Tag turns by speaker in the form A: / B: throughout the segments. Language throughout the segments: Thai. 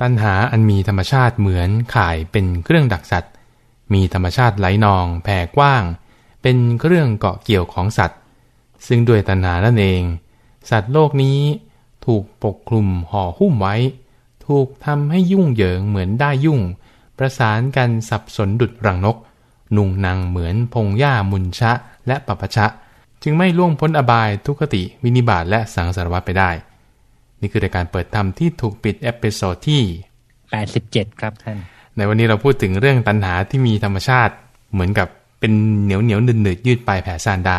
A: ตัณหาอันมีธรรมชาติเหมือนข่ายเป็นเครื่องดักสัตว์ มีธรรมชาติไหลนองแผ่กว้าง เป็นเครื่องเกาะเกี่ยวของสัตว์ ซึ่งด้วยตัณหานั่นเอง สัตว์โลกนี้ถูกปกคลุมห่อหุ้มไว้ ถูกทำให้ยุ่งเหยิงเหมือนได้ยุ่ง ประสานกันสับสนดุดรังนก นุ่งนางเหมือนพงหญ้ามุนชะและปปะชะ จึงไม่ล่วงพ้นอบายทุกติวินิบาตและสังสารวัฏไปได้ นี่คือรายการเปิดธรรมที่ถูกปิด episode ที่
B: 87 ครับท่าน
A: ในวันนี้เราพูดถึงเรื่องตัณหาที่มีธรรมชาติเหมือนกับเป็นเหนียวเหนียวหนืดหนืดยืดไปแผ่ซ่านได้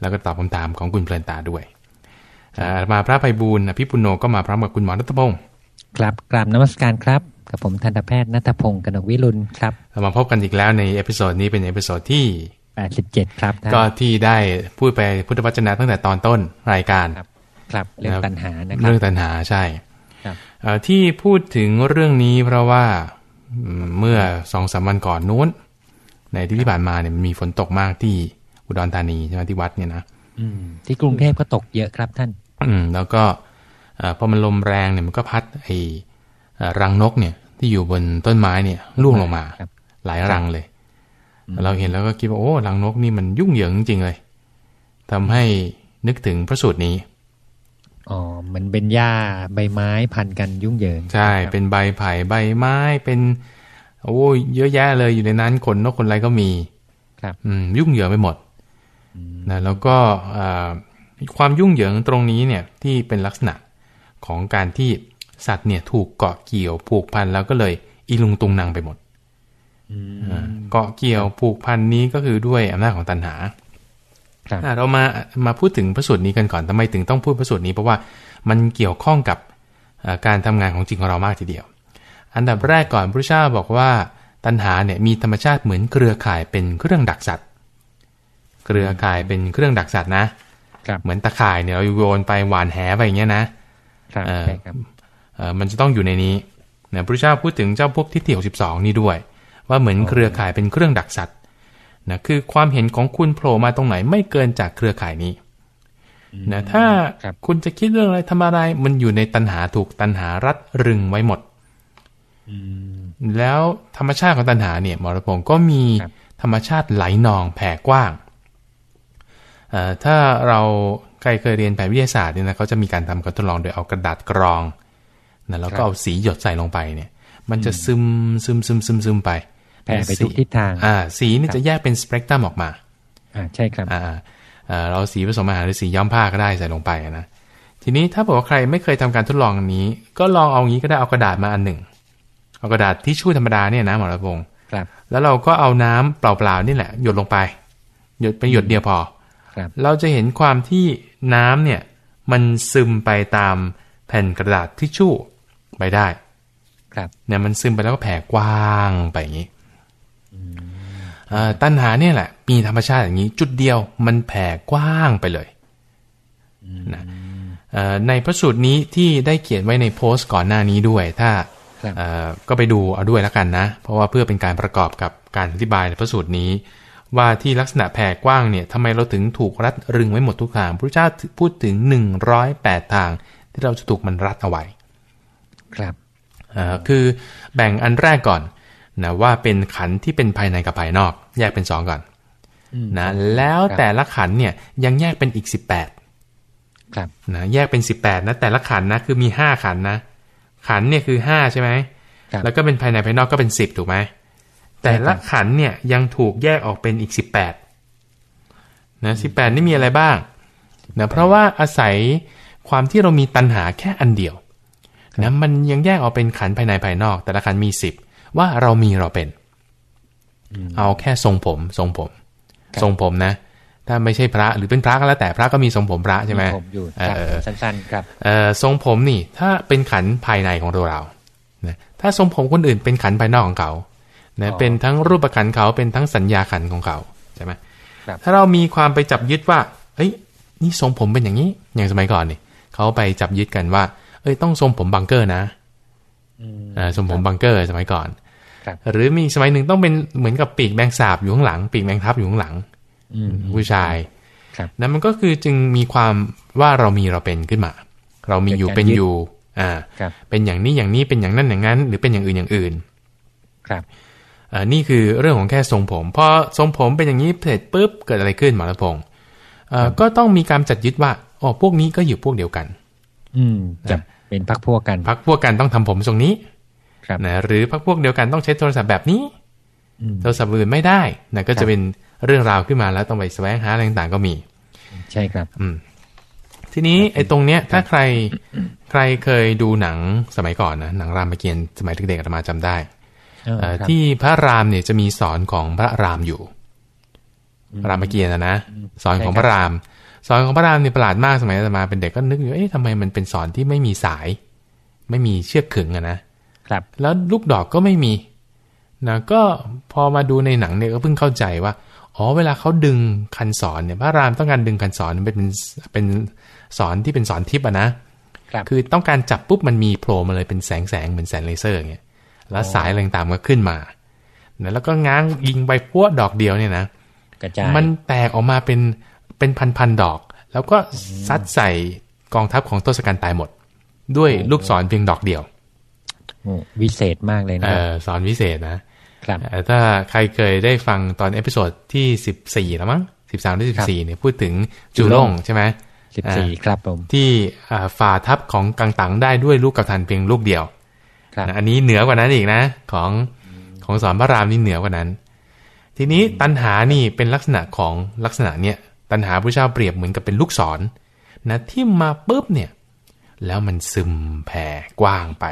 A: แล้วก็ตอบคำถามของคุณเพลินตาด้วยอาตมาพระไพบูลย์อภิปุณโณก็มาพร้อมกับคุณหมอรัตพงศ์
B: ครับกราบนมัสการครับ กับผมทันตแพทย์นัทพงศ์กนกวิรุณครับ
A: เรามาพบกันอีกแล้วใน episode นี้เป็น episode ที่
B: 87 ครับท่าน
A: ก็ที่ได้พูดไปพุทธวจนะตั้งแต่ตอนต้นรายการ
B: ครับ ครับเรื่องตัณหานะครั
A: เรื่
B: บ
A: องตัณหาใช่
B: ครับ
A: เอ่อที่พูดถึงเรื่องนี้เพราะว่าอืมเมื่อสองสามวันก่อนนู้น ในที่ที่ผ่านมาเนี่ยมันมีฝนตกมากที่อุดรธานีใช่ไหมที่วัดเนี่ยนะ
B: อืมที่กรุงเทพก็ตกเยอะครับท่าน
A: อืมแล้วก็เอ่อพอมันลมแรงเนี่ยมันก็พัดไอ้เอ่อรังนกเนี่ย ที่อยู่บนต้นไม้เนี่ยร่วงลงมา
B: ครับ
A: หลายรังเลย เราเห็นแล้วก็คิดว่าโอ้รังนกนี่มันยุ่งเหยิงจริงๆเลยทำให้นึกถึงพระสูตรนี้
B: อ๋อมันเป็นหญ้าใบไม้พันกันยุ่งเหยิง
A: ใช่
B: ครับ
A: เป็นใบไผ่ใบไม้เป็นโอ้ยเยอะแยะเลยอยู่ในนั้นขนนกขนอะไรก็มี
B: ครับ
A: อืม ยุ่งเหยิงไปหมดนะแล้วก็อ่าความยุ่งเหยิงตรงนี้เนี่ยที่เป็นลักษณะของการที่สัตว์เนี่ยถูกเกาะเกี่ยวผูกพันแล้วก็เลยอีลุงตุงนางไปหมด
B: อืม
A: อ่าเกาะเกี่ยวผูกพันนี้ก็คือด้วยอำนาจของตัณหา
B: ครับ
A: อะ เรามามาพูดถึงพระสูตรนี้กันก่อนทำไมถึงต้องพูดพระสูตรนี้เพราะว่ามันเกี่ยวข้องกับเอ่อการทำงานของจิตของเรามากทีเดียว อันดับแรกก่อนพระเจ้าบอกว่าตัณหาเนี่ยมีธรรมชาติเหมือนเครือข่ายเป็นเครื่องดักสัตว์เครือข่ายเป็นเครื่องดักสัตว์นะครับเหมือนตะข่ายเนี่ยเราโยนไปหวานแหไปอย่างเงี้ยนะครับเอ่อ
B: ใช่ครับ
A: เอ่อมันจะต้องอยู่ในนี้นะพระเจ้าพูดถึงเจ้าภพทิฏฐิ62นี่ด้วย ว่าเหมือนเครือข่ายเป็นเครื่องดักสัตว์ นะคือความเห็นของคุณโผล่มาตรงไหนไม่เกินจากเครือข่ายนี้นะถ้า
B: ครับ
A: คุณจะคิดเรื่องอะไรทำอะไรมันอยู่ในตัณหาถูกตัณหารัดรึงไว้หมด
B: อืม
A: แล้วธรรมชาติของตัณหาเนี่ยหมอรพงศ์ก็มี
B: ครับ
A: ธรรมชาติไหลนองแผ่กว้างเอ่อถ้าเราใครเคยเรียนแผนวิทยาศาสตร์เนี่ยนะเขาจะมีการทำการทดลองโดยเอากระดาษกรองนะแล้วก็เอาสีหยดใส่ลงไปเนี่ย มันจะซึมซึมซึมซึมซึมไป
B: แผ่ไปทุกทิศทาง
A: อ่าสีนี่จะแยกเป็นสเปกตรัมออกมา
B: อ่าใช่ครับ
A: อ่าเอ่อเราสีผสมอาหารหรือสีย้อมผ้าก็ได้ใส่ลงไปนะ ทีนี้ถ้าบอกว่าใครไม่เคยทำการทดลองอันนี้ ก็ลองเอางี้ก็ได้เอากระดาษมาอันหนึ่ง เอากระดาษทิชชู่ธรรมดาเนี่ยนะหมอระพงศ์
B: ครับ
A: แล้วเราก็เอาน้ำเปล่าๆนี่แหละ หยดลงไป หยดไปหยดเดียวพอ
B: ครับ
A: เราจะเห็นความที่น้ำเนี่ย มันซึมไปตามแผ่นกระดาษทิชชู่ไปได้
B: ครับ
A: เนี่ยมันซึมไปแล้วก็แผ่กว้างไปอย่างนี้เอ่อ ตัณหาเนี่ยแหละ มีธรรมชาติอย่างนี้ จุดเดียวมันแผ่กว้างไปเลยนะเอ่อในพระสูตรนี้ที่ได้เขียนไว้ในโพสต์ก่อนหน้านี้ด้วย ถ้า
B: ครับ
A: เอ่อก็ไปดูเอาด้วยแล้วกันนะ เพราะว่าเพื่อเป็นการประกอบกับการอธิบายในพระสูตรนี้ ว่าที่ลักษณะแผ่กว้างเนี่ยทำไมเราถึงถูกรัดรึงไว้หมดทุกทางพระเจ้าพูดถึง 108 ทาง ที่เราจะถูกมันรัดเอาไว้
B: ครับ
A: อ่าคือแบ่งอันแรกก่อน นะว่าเป็นขันธ์ที่เป็นภายในกับภายนอก แยกเป็นสองก่อน
B: อืม
A: นะแล้ว
B: ครับ
A: แต่ละขันธ์เนี่ยยังแยกเป็นอีก18
B: ครับ
A: นะแยกเป็น18นะแต่ละขันธ์นะคือมี5ขันธ์นะ ขันธ์เนี่ยคือ5ใช่ไหม
B: ครับ
A: แล้วก็เป็นภายในภายนอกก็เป็น10ถูกไหมแต่ละขันธ์เนี่ยยังถูกแยกออกเป็นอีก18นะ18นี่มีอะไรบ้างนะเพราะว่าอาศัยความที่เรามีตัณหาแค่อันเดียวนะมันยังแยกออกเป็นขันธ์ภายในภายนอก แต่ละขันธ์มี10 ว่าเรามีเราเป็น เอาแค่ทรงผมทรงผม
B: ครับ
A: ทรงผมนะ ถ้าไม่ใช่พระหรือเป็นพระก็แล้วแต่พระก็มีทรงผมพระใช่ไหม
B: ผมอยู่ครับ
A: เออ
B: สั้นๆครับ
A: เอ่อทรงผมนี่ ถ้าเป็นขันธ์ภายในของตัวเรานะถ้าทรงผมคนอื่นเป็นขันธ์ภายนอกของเขานะ
B: อ๋อ
A: เป็นทั้งรูปขันธ์เขาเป็นทั้งสัญญาขันธ์ของเขาใช่ไหม
B: ครับ
A: ถ้าเรามีความไปจับยึดว่า เอ้ย นี่ทรงผมเป็นอย่างนี้ อย่างสมัยก่อนนี่เขาไปจับยึดกันว่า เอ้ยต้องทรงผมบังเกอร์นะ
B: อืม
A: อ่าทรงผมบังเกอร์สมัยก่อน
B: ครับ
A: หรือมีสมัยหนึ่งต้องเป็นเหมือนกับปีกแมงสาบอยู่ข้างหลัง ปีกแมงทับอยู่ข้างหลัง
B: อืม
A: ผู้ชาย
B: ครับ
A: นั่นมันก็คือจึงมีความว่าเรามีเราเป็นขึ้นมา เรามีอยู่
B: เป็
A: เป็นน
B: การยึด
A: อยู่ อ่า
B: ครับ
A: เป็นอย่างนี้อย่างนี้เป็นอย่างนั้นอย่างนั้น หรือเป็นอย่างอื่นอย่างอื่น
B: ครับ
A: อ่านี่คือเรื่องของแค่ทรงผมพอทรงผมเป็นอย่างนี้เสร็จปุ๊บเกิดอะไรขึ้นหมอละพงศ์เอ่อก็ต้องมีการจัดยึดว่าอ๋อพวกนี้ก็อยู่พวกเดียวกัน
B: อืมจะ เป็นพักพวกกัน
A: พักพวกกันต้องทำผมทรงนี้
B: ครับ
A: นะหรือพักพวกเดียวกันต้องใช้โทรศัพท์แบบนี้
B: อืม
A: โทรศัพท์อื่นไม่ได้นะก็
B: ครั
A: จะ
B: บ
A: เป็นเรื่องราวขึ้นมาแล้วต้องไปแสวงหาอะไรต่างๆก็มี
B: ใช่ครับ
A: อืมทีนี้ไอ้ตรงเนี้ยถ้าใครใครเคยดูหนังสมัยก่อนนะหนังรามเกียรติ์สมัยเด็กๆอาตมาจำได้
B: เออ
A: เอ่อ
B: ครับ
A: ที่พระรามเนี่ยจะมีสอนของพระรามอยู่ รามเกียรติ์นะนะสอนของพระราม สอนของพระรามเนี่ยประหลาดมากสมัยอาตมาเป็นเด็กก็นึกอยู่เอ๊ะทำไมมันเป็นสอนที่ไม่มีสาย ไม่มีเชือกขึงอะนะครับ แล้วลูกดอกก็ไม่มีนะก็พอมาดูในหนังเนี่ยก็เพิ่งเข้าใจว่าอ๋อเวลาเขาดึงคันสอนเนี่ยพระรามต้องการดึงคันสอนเป็นเป็นเป็นสอนที่เป็นสอนทิพย์อะนะ
B: ครับ
A: คือต้องการจับปุ๊บมันมีโผล่มาเลยเป็นแสงแสงเหมือนแสงเลเซอร์อย่างเงี้ยแล้วสายอะไรต่างๆก็ขึ้นมานะแล้วก็ง้างยิงไปพวดดอกเดียวเนี่ยนะ
B: กระจาย
A: มันแตกออกมาเป็น เป็นพันๆดอก แล้วก็ซัดใส่กองทัพของทศกัณฐ์ตายหมด ด้วยลูกศรเพียงดอกเดียว
B: โอ้วิเศษมากเลยนะ
A: เอ
B: ครับ
A: อ่าศรวิเศษนะครับเอ่อถ้าใครเคยได้ฟังตอน episode ที่สิบสี่แล้วมั้งสิบสามหรือสิบสี่เนี่ยพูดถึงจูล่งใช่ไหม
B: สิบสี่ครับผม
A: ที่อ่าฝ่าทัพของกังตั๋งได้ด้วยลูกเกาทัณฑ์เพียงลูกเดียว
B: ครับ
A: นะอันนี้เหนือกว่านั้นอีกนะ ของของสอนพระรามนี่เหนือกว่านั้น ทีนี้ตันหานี่เป็นลักษณะของลักษณะเนี้ย ตันหาพระเจ้าเปรียบเหมือนกับเป็นลูกศรนะที่มาปุ๊บเนี่ย แล้วมันซึมแผ่กว้างไป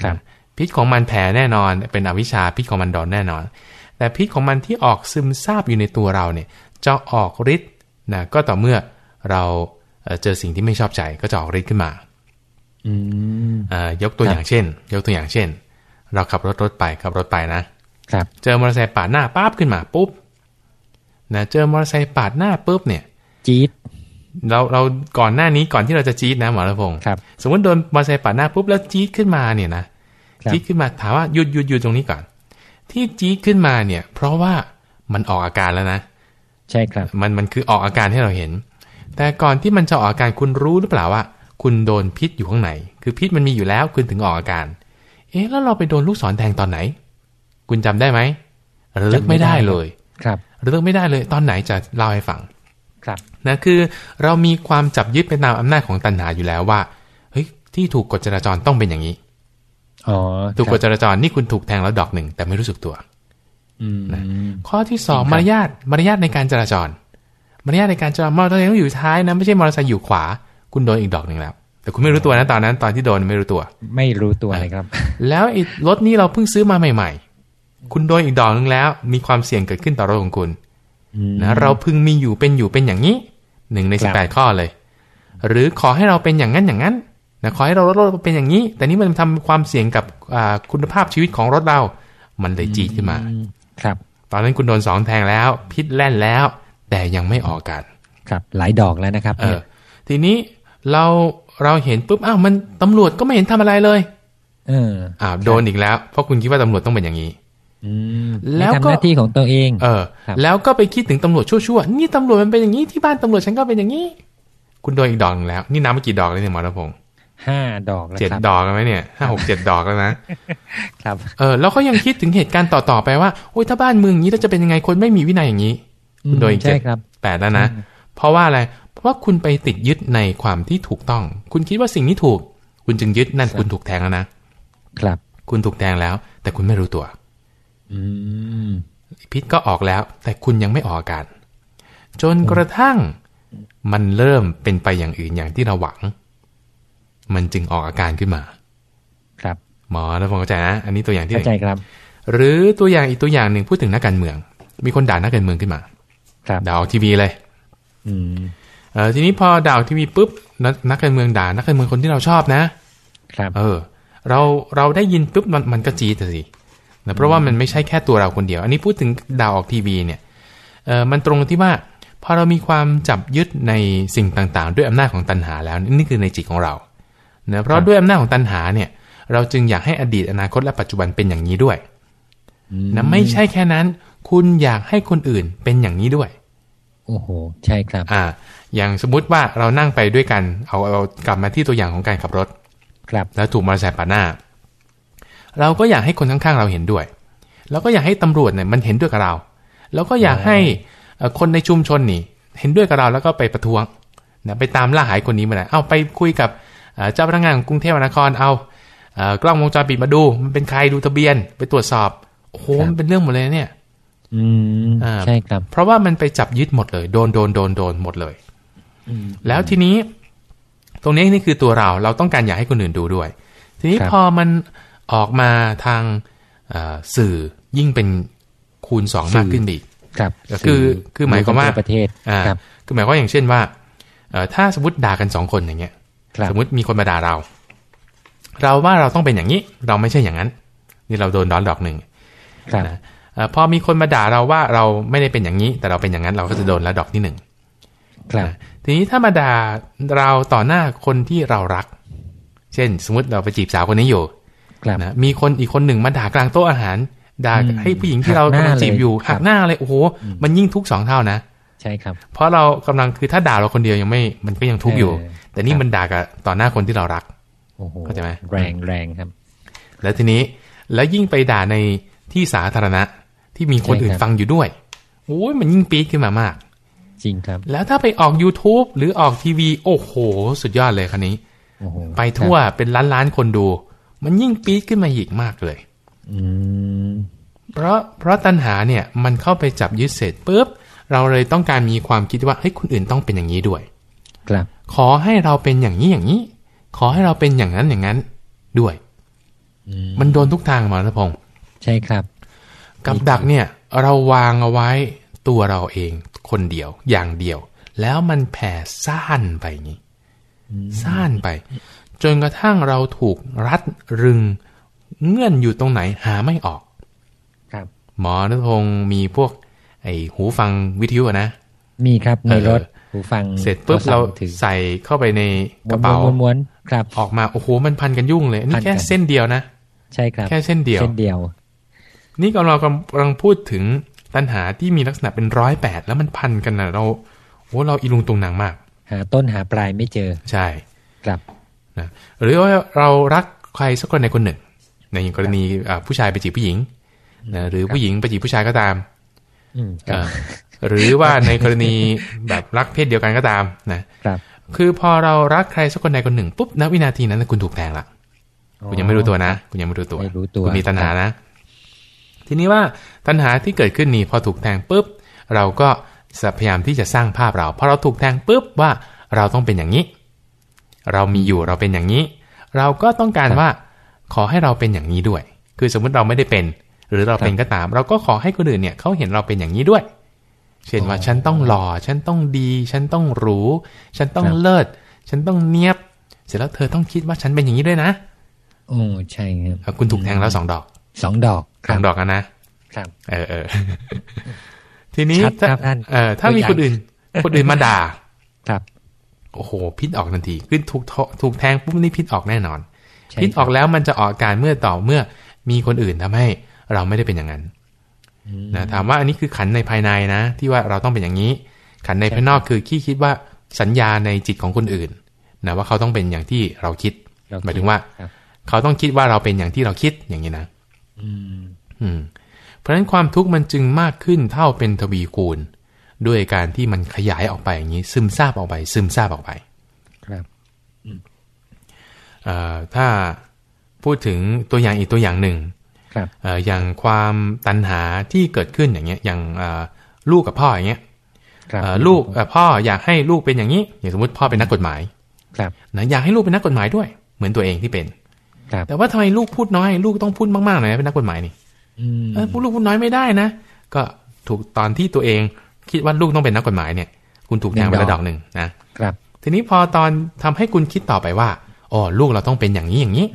B: ครับ
A: นะพิษของมันแผ่แน่นอน เป็นอวิชชาพิษของมันดอนแน่นอน แต่พิษของมันที่ออกซึมซาบอยู่ในตัวเราเนี่ยจะออกฤทธิ์นะก็ต่อเมื่อเราเอ่อเจอสิ่งที่ไม่ชอบใจก็จะออกฤทธิ์ขึ้นมา
B: อืม
A: อ่ายกตัวอย่างเช่น ยกตัวอย่างเช่น เราขับรถรถไปขับรถไปนะ
B: ครับ
A: เจอมอเตอร์ไซค์ปาดหน้าปั๊บขึ้นมาปุ๊บ นะเจอมอเตอร์ไซค์ปาดหน้าปุ๊บเนี่ย
B: จี๊ด
A: เราเราก่อนหน้านี้ก่อนที่เราจะจี๊ดนะหมอระพงศ์
B: ครับ
A: สมมติโดนมอเตอร์ไซค์ปาดหน้าปุ๊บแล้วจี๊ดขึ้นมาเนี่ยนะครับจี๊ดขึ้นมาถามว่าหยุดหยุดหยุดตรงนี้ก่อน ที่จี๊ดขึ้นมาเนี่ย เพราะว่ามันออกอาการแล้วนะ
B: ใช่ครับ
A: มันมันคือออกอาการให้เราเห็น แต่ก่อนที่มันจะออกอาการคุณรู้หรือเปล่าว่า คุณโดนพิษอยู่ข้างในคือพิษมันมีอยู่แล้วคุณถึงออกอาการ เอ๊ะแล้วเราไปโดนลูกศรแทงตอนไหน คุณจำได้ไหมระลึกไม่ได้เลย
B: ครับ
A: ระลึกไม่ได้เลยตอนไหนจะเล่าให้ฟัง
B: ครับ
A: นะคือเรามีความจับยึดไปตามอำนาจของตัณหาอยู่แล้วว่าเฮ้ยที่ถูกกฎจราจรต้องเป็นอย่างนี้
B: อ๋อ
A: ถูก
B: ค
A: ก
B: รั
A: ฎ
B: บ
A: จราจรนี่คุณถูกแทงแล้วดอกหนึ่งแต่ไม่รู้สึกตัว
B: อืม
A: ข้อที่สอง
B: จริงครับ
A: มารยาทมารยาทในการจราจร มารยาทในการจราจรมอเตอร์ไซค์ต้องอยู่ท้ายนะไม่ใช่มอเตอร์ไซค์อยู่ขวา คุณโดนอีกดอกหนึ่งแล้ว แต่คุณไม่รู้ตัวนะตอนนั้น ตอนที่โดนไม่รู้ตัว
B: ไม่รู้ตัวเลยครับ
A: แล้วไอ้รถนี้เราเพิ่งซื้อมาใหม่ ๆ คุณโดนอีกดอกหนึ่งแล้ว มีความเสี่ยงเกิดขึ้นต่อรถของคุณ
B: อืม
A: นะเราพึงมีอยู่เป็นอยู่เป็นอย่างนี้หนึ่งใน
B: ค
A: สิ
B: รั
A: บบแปดข้อเลย หรือขอให้เราเป็นอย่างนั้นอย่างนั้นนะขอให้เรารถเราเป็นอย่างนี้ แต่นี่มันทำความเสี่ยงกับอ่าคุณภาพชีวิตของรถเรา มันเลยจีดขึ้นมา
B: อืมครับ
A: ตอนนั้นคุณโดนสองแทงแล้ว พิษแล่นแล้ว แต่ยังไม่ออกอาการ
B: ครับ หลายดอกแล้วนะครับ
A: เออ ทีนี้เราเราเห็นปุ๊บอ้าวมันตำรวจก็ไม่เห็นทำอะไรเลย
B: เออ
A: อ้าวโดนอีกแล้ว เพราะคุณคิดว่าตำรวจต้องเป็นอย่างนี้
B: อืม
A: แล้วก็
B: ไม่ทำหน้าที่ของตัวเอง
A: เออ
B: ครับ
A: แล้วก็ไปคิดถึงตำรวจชั่วๆนี่ตำรวจมันเป็นอย่างนี้ที่บ้านตำรวจฉันก็เป็นอย่างนี้ คุณโดนอีกดอกหนึ่งแล้ว นี่นับไปกี่ดอกแล้วเนี่ยหมอระพงศ์
B: ห้าดอกแล้ว
A: เจ็ด
B: ครับ
A: ดอกแล้วไหมเนี่ยห้าหกเจ็ดดอกแล้วนะ
B: ครับ
A: เออแล้วก็ยังคิดถึงเหตุการณ์ต่อๆไปว่าโอ้ยถ้าบ้านเมืองอย่างนี้เราจะเป็นยังไงคนไม่มีวินัยอย่างนี้ คุณโดนอีก
B: ใช่
A: เจ็ด
B: ครับ
A: แปดแล้วนะเพราะว่าอะไรเพราะว่าคุณไปติดยึดในความที่ถูกต้อง คุณคิดว่าสิ่งนี้ถูก คุณจึงยึดนั่นคุณถูกแทงแล้วนะ
B: ครับ
A: คุณถูกแทงแล้ว แต่คุณไม่รู้ตัว
B: อืม
A: พิษก็ออกแล้ว แต่คุณยังไม่ออกอาการ จนกระทั่งมันเริ่มเป็นไปอย่างอื่นอย่างที่เราหวัง มันจึงออกอาการขึ้นมา
B: ครับ
A: หมอแล้วผมเข้าใจนะ อันนี้ตัวอย่างที่ห
B: เข้า
A: นึ่ง
B: ใจครับ
A: หรือตัวอย่างอีกตัวอย่างหนึ่งพูดถึงนักการเมือง มีคนด่านักการเมืองขึ้นมา
B: ครับ
A: ด่าออกทีวีเลย
B: อืม
A: เออทีนี้พอด่าออกทีวีปุ๊บนักนักการเมืองด่านักการเมืองคนที่เราชอบนะ
B: ครับ
A: เออ เราเราได้ยินปุ๊บมันมันก็จี๊ดอะสิ นะเพราะว่ามันไม่ใช่แค่ตัวเราคนเดียว อันนี้พูดถึงด่าออกทีวีเนี่ยเออมันตรงที่ว่าพอเรามีความจับยึดในสิ่งต่างๆ ด้วยอำนาจของตัณหาแล้วนี่คือในจิตของเรานะเพราะด้วยอำนาจของตัณหาเนี่ย เราจึงอยากให้อดีตอนาคตและปัจจุบันเป็นอย่างนี้ด้วย
B: อืม
A: นะไม่ใช่แค่นั้น คุณอยากให้คนอื่นเป็นอย่างนี้ด้วย
B: โอ้โห ใช่ครับ
A: อ่า อย่างสมมุติว่าเรานั่งไปด้วยกัน เอาเอากลับมาที่ตัวอย่างของการขับรถ
B: ครับ
A: แล้วถูกมอเตอร์ไซค์ปาดหน้า เราก็อยากให้คนข้างๆเราเห็นด้วยแล้วก็อยากให้ตำรวจเนี่ยมันเห็นด้วยกับเรา แล้วก็อยากให้เอ่อคนในชุมชนนี่ เห็นด้วยกับเราแล้วก็ไปประท้วงนะไปตามล่าหายคนนี้มาเลยเอาไปคุยกับเอ่อเจ้าพนักงานของกรุงเทพมหานครเอาเอ่อกล้องวงจรปิดมาดู มันเป็นใครดูทะเบียนไปตรวจสอบโอ้โห
B: ครับ
A: มันเป็นเรื่องหมดเลยเนี่ย
B: อืม
A: อ่า
B: ใช่ครับ
A: เพราะว่ามันไปจับยึดหมดเลย โดนโดนโดนโดนหมดเลย
B: อืม
A: แล้วทีนี้ ตรงนี้นี่คือตัวเรา เราต้องการอยากให้คนอื่นดูด้วย ทีนี้
B: ครับ
A: พอมัน ออกมาทางเอ่อสื่อยิ่งเป็นคูณสอง
B: สื่อ
A: มากขึ้นไปอีก
B: ครับ
A: คือคือหมายความว่า
B: ทั่ประเทศ
A: อ่า
B: ครับ
A: คือหมายความว่าอย่างเช่นว่าเอ่อถ้าสมมติด่ากันสองคนอย่างเงี้ย
B: ครับ
A: สมมติมีคนมาด่าเรา เราว่าเราต้องเป็นอย่างนี้ เราไม่ใช่อย่างนั้น นี่เราโดนร้อนดอกหนึ่ง
B: ครับ
A: นะเอ่อพอมีคนมาด่าเราว่าเราไม่ได้เป็นอย่างนี้ แต่เราเป็นอย่างนั้นเราก็จะโดนแล้วดอกที่หนึ่ง
B: ครับ
A: นะทีนี้ถ้ามาด่าเราต่อหน้าคนที่เรารัก เช่น สมมติเราไปจีบสาวคนนี้อยู่
B: ครับ
A: นะมีคนอีกคนหนึ่งมาด่ากลางโต๊ะอาหารด่า
B: อืม
A: ให้ผู้หญิงที่เรา
B: หักหน้ากำ
A: ลังจีบอยู่
B: เลยครับ
A: หักหน้าเลยโอ้โหมันยิ่งทุกข์สองเท่านะ
B: ใช่ครับ
A: เพราะเรากำลังคือถ้าด่าเราคนเดียวยังไม่มันก็ยังทุกข์อยู่
B: เออ
A: แต่นี่
B: ครับ
A: มันด่ากับต่อหน้าคนที่เรารัก
B: โอ้โห
A: เข้าใจไหม
B: แรงแรงครับ
A: แล้วทีนี้แล้วยิ่งไปด่าในที่สาธารณะที่มีคน
B: ใช่ครับ
A: อื่นฟังอยู่ด้วยโอ้ยมันยิ่งปี๊ดขึ้นมามาก
B: จริงครับ
A: แล้วถ้าไปออก YouTube หรือออกทีวี โอ้โห สุดยอดเลยคันนี้
B: โอ้โห
A: ไปทั่ว
B: ครับ
A: เป็นล้านล้านๆคนดู มันยิ่งปี๊ดขึ้นมาอีกมากเลย
B: อืม
A: เพราะเพราะตัณหาเนี่ยมันเข้าไปจับยึดเสร็จปุ๊บเราเลยต้องการมีความคิดว่าเฮ้ยคนอื่นต้องเป็นอย่างนี้ด้วย
B: ครับ
A: ขอให้เราเป็นอย่างนี้อย่างนี้ ขอให้เราเป็นอย่างนั้นอย่างนั้นด้วย
B: อืม
A: มันโดนทุกทางหมอรัตพงศ์
B: ใช่ครับ
A: กับดักเนี่ย เราวางเอาไว้ตัวเราเองคนเดียวอย่างเดียว แล้วมันแผ่ซ่านไปอย่างนี้ซ่านไป จนกระทั่งเราถูกรัดรึง เงื่อนอยู่ตรงไหนหาไม่ออก
B: ครับ
A: หมอรัตพงศ์มีพวก ไอหูฟังวิทยุอะนะ
B: มีครับใน
A: เออ
B: รถหูฟัง
A: เสร็จปุ๊บ
B: โทศัพ
A: เรา
B: ท์มือถือ
A: ใส่เข้าไปในก
B: ม้ว
A: ระ
B: น
A: เป๋า
B: ม้วนม้วนๆครับ
A: ออกมาโอ้โหมันพันกันยุ่งเลยอัน
B: พั
A: นี่
B: นกัน
A: แค่เส้นเดียวนะ
B: ใช่ครับ
A: แค่เส้นเดียว
B: เส้นเดียว
A: นี่กำลังกำลังพูดถึงตัณหาที่มีลักษณะเป็นร้อยแปดแล้วมันพันกันนะเราโอ้เราอีลุงตุงนางมาก
B: หาต้นหาปลายไม่เจอ
A: ใช่
B: ครับ
A: นะหรือว่าเรารักใครสักคนในคนหนึ่งในกรณีอ่าผู้ชายไปจีบผู้หญิงนะหรือผู้หญิงไปจีบผู้ชายก็ตาม
B: อืมครับ
A: อ่าหรือว่าในกรณีแบบรักเพศเดียวกันก็ตามนะครับคือพอเรารักใครสักคนใดคนหนึ่งปุ๊บณวินาทีนั้นคุณถูกแทงละคุณยังไม่รู้ตัวนะ คุณยังไม่รู้ตัว
B: ไม่รู้ตัว
A: คุณมีตัณหานะ ทีนี้ว่าตัณหาที่เกิดขึ้นนี่พอถูกแทงปุ๊บเราก็พยายามที่จะสร้างภาพเราพอเราถูกแทงปุ๊บว่าเราต้องเป็นอย่างนี้ เรามีอยู่เราเป็นอย่างนี้ เราก็ต้องการว่าขอให้เราเป็นอย่างนี้ด้วย คือสมมุติเราไม่ได้เป็น หรือเราเป็นก็ตาม เราก็ขอให้คนอื่นเนี่ยเขาเห็นเราเป็นอย่างนี้ด้วย เช่นว่าฉันต้องหล่อฉันต้องดี ฉันต้องหรู ฉันต้องเลิศ ฉันต้องเนียบ เสร็จแล้วเธอต้องคิดว่าฉันเป็นอย่างนี้ด้วยนะ
B: โอ้ใช่ครับ
A: อะคุณถูกแทงแล้วสองดอก
B: สองดอกค
A: ส
B: รั
A: อบงดอกอะนะ
B: ครับ
A: เออเออทีนี้
B: ชัด
A: ถ้า
B: ครับท่าน
A: เออถ้ามี
B: ตัวอย่าง
A: คนอื่น คนอื่นมาด่า
B: ครับ
A: โอ้โห พิษออกทันทีขึ้นถูกทถูกแทงปุ๊บนี่พิษออกแน่นอน
B: ใช่
A: พิษออกแล้วมันจะออกอาการเมื่อต่อเมื่อมีคนอื่นทำให้เราไม่ได้เป็นอย่างนั้น
B: อืม
A: นะถามว่าอันนี้คือขันในภายในนะ ที่ว่าเราต้องเป็นอย่างนี้ ขันในภายนอกคือขี้คิดว่าสัญญาในจิตของคนอื่นนะว่าเขาต้องเป็นอย่างที่เราคิด
B: เร
A: หมายถึงว่า
B: ครับ
A: เขาต้องคิดว่าเราเป็นอย่างที่เราคิดอย่างนี้นะ
B: อืม
A: อืม เพราะฉะนั้นความทุกข์มันจึงมากขึ้นเท่าเป็นทวีคูณ ด้วยการที่มันขยายออกไปอย่างนี้ ซึมซาบออกไป ซึมซาบออกไป
B: ครับ
A: เอ่อถ้าพูดถึงตัวอย่างอีกตัวอย่างหนึ่ง
B: ครับ
A: เอ่ออย่างความตัณหาที่เกิดขึ้นอย่างเงี้ย อย่างเอ่อลูกกับพ่ออย่างเงี้ย
B: ครับ
A: เอ่อลูกเอ่อพ่ออยากให้ลูกเป็นอย่างนี้ อย่างสมมติพ่อเป็นนักกฎหมาย
B: ครับ
A: นะอยากให้ลูกเป็นนักกฎหมายด้วย เหมือนตัวเองที่เป็น
B: ครับ
A: แต่ว่าทำไมลูกพูดน้อย ลูกต้องพูดมากๆหน่อยนะเป็นนักกฎหมายนี่
B: อืม
A: เออพูดลูกพูดน้อยไม่ได้นะก็ถูกตอนที่ตัวเอง คิดว่าลูกต้องเป็นนักกฎหมายเนี่ย คุณถูกแทงไประดอกหนึ่งนะครับ ทีนี้พอตอนทำให้คุณคิดต่อไปว่าอ๋อลูกเราต้องเป็นอย่างนี้อย่างนี้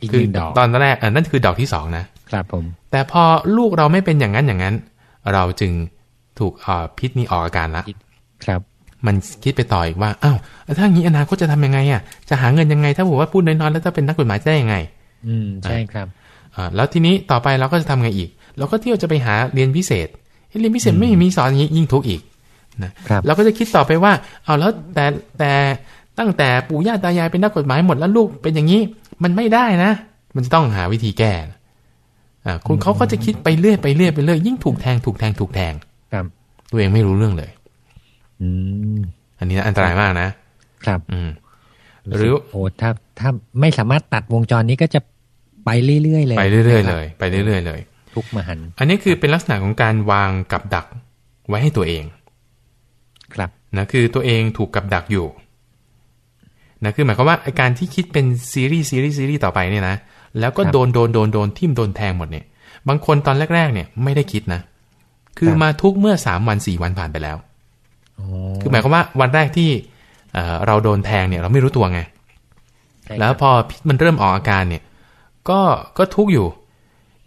B: อีก
A: คื
B: หนึ่งดอก
A: ตอนแรกเออนั่นคือดอกที่สองนะครับ
B: ผม
A: แต่พอลูกเราไม่เป็นอย่างนั้นอย่างนั้น เราจึงถูกเอ่อพิษนี้ออกอาการละ
B: ครับ
A: มันคิดไปต่ออีกว่าอ้าวแล้วถ้าอย่างนี้อนาคตจะทำยังไงอะจะหาเงินยังไง ถ้าบอกว่าพูดน้อยๆแล้วถ้าเป็นนักกฎหมายจะได้ยังไง
B: อืมใช่ครับ
A: อ่าแล้วทีนี้ต่อไปเราก็จะทำไงอีก เราก็เที่ยวจะไปหาเรียนพิเศษ เฮ้ยเรียนพิเศษไม่มีสอนอย่างนี้ยิ่งทุกข์อีกนะครับเราก็จะคิดต่อไปว่า เอาแล้วแต่แต่ตั้งแต่ปู่ย่าตายายเป็นนักกฎหมายหมดแล้วลูกเป็นอย่างนี้ มันไม่ได้นะ มันจะต้องหาวิธีแก้อ่าคุณเขาก็จะคิดไปเรื่อยไปเรื่อยไปเรื่อยยิ่งถูกแทงถูกแทงถูกแทง
B: ครับ
A: ตัวเองไม่รู้เรื่องเลย
B: อืม
A: อันนี้อันตรายมากนะ
B: ครับ
A: อืมหรือ
B: โอ้ถ้าถ้าไม่สามารถตัดวงจรนี้ก็จะไปเรื่อยๆเลย
A: ไปเรื่อยๆ
B: นะค
A: เล
B: บ
A: ยไปเรื่อยๆเลย
B: ทุกมหันต์
A: อันนี้คือเป็นลักษณะของการวางกับดักไว้ให้ตัวเอง
B: ครับ
A: นะคือตัวเองถูกกับดักอยู่นะคือหมายความว่าไอ้การที่คิดเป็นซีรีส์ซีรีส์ซีรีส์ต่อไปเนี่ยนะแล้วก็โดนโดนโดนโดนทิ่มโดนแทงหมดเนี่ย บางคนตอนแรก ๆ เนี่ยไม่ได้คิดนะ คือมาทุกเมื่อสามวันสี่วันผ่านไปแล้ว
B: อ๋อ
A: คือหมายความว่าวันแรกที่เอ่อเราโดนแทงเนี่ย เราไม่รู้ตัวไง
B: ใช่
A: แล้วพอพิษมันเริ่มออกอาการเนี่ย ก็ก็ทุกข์อยู่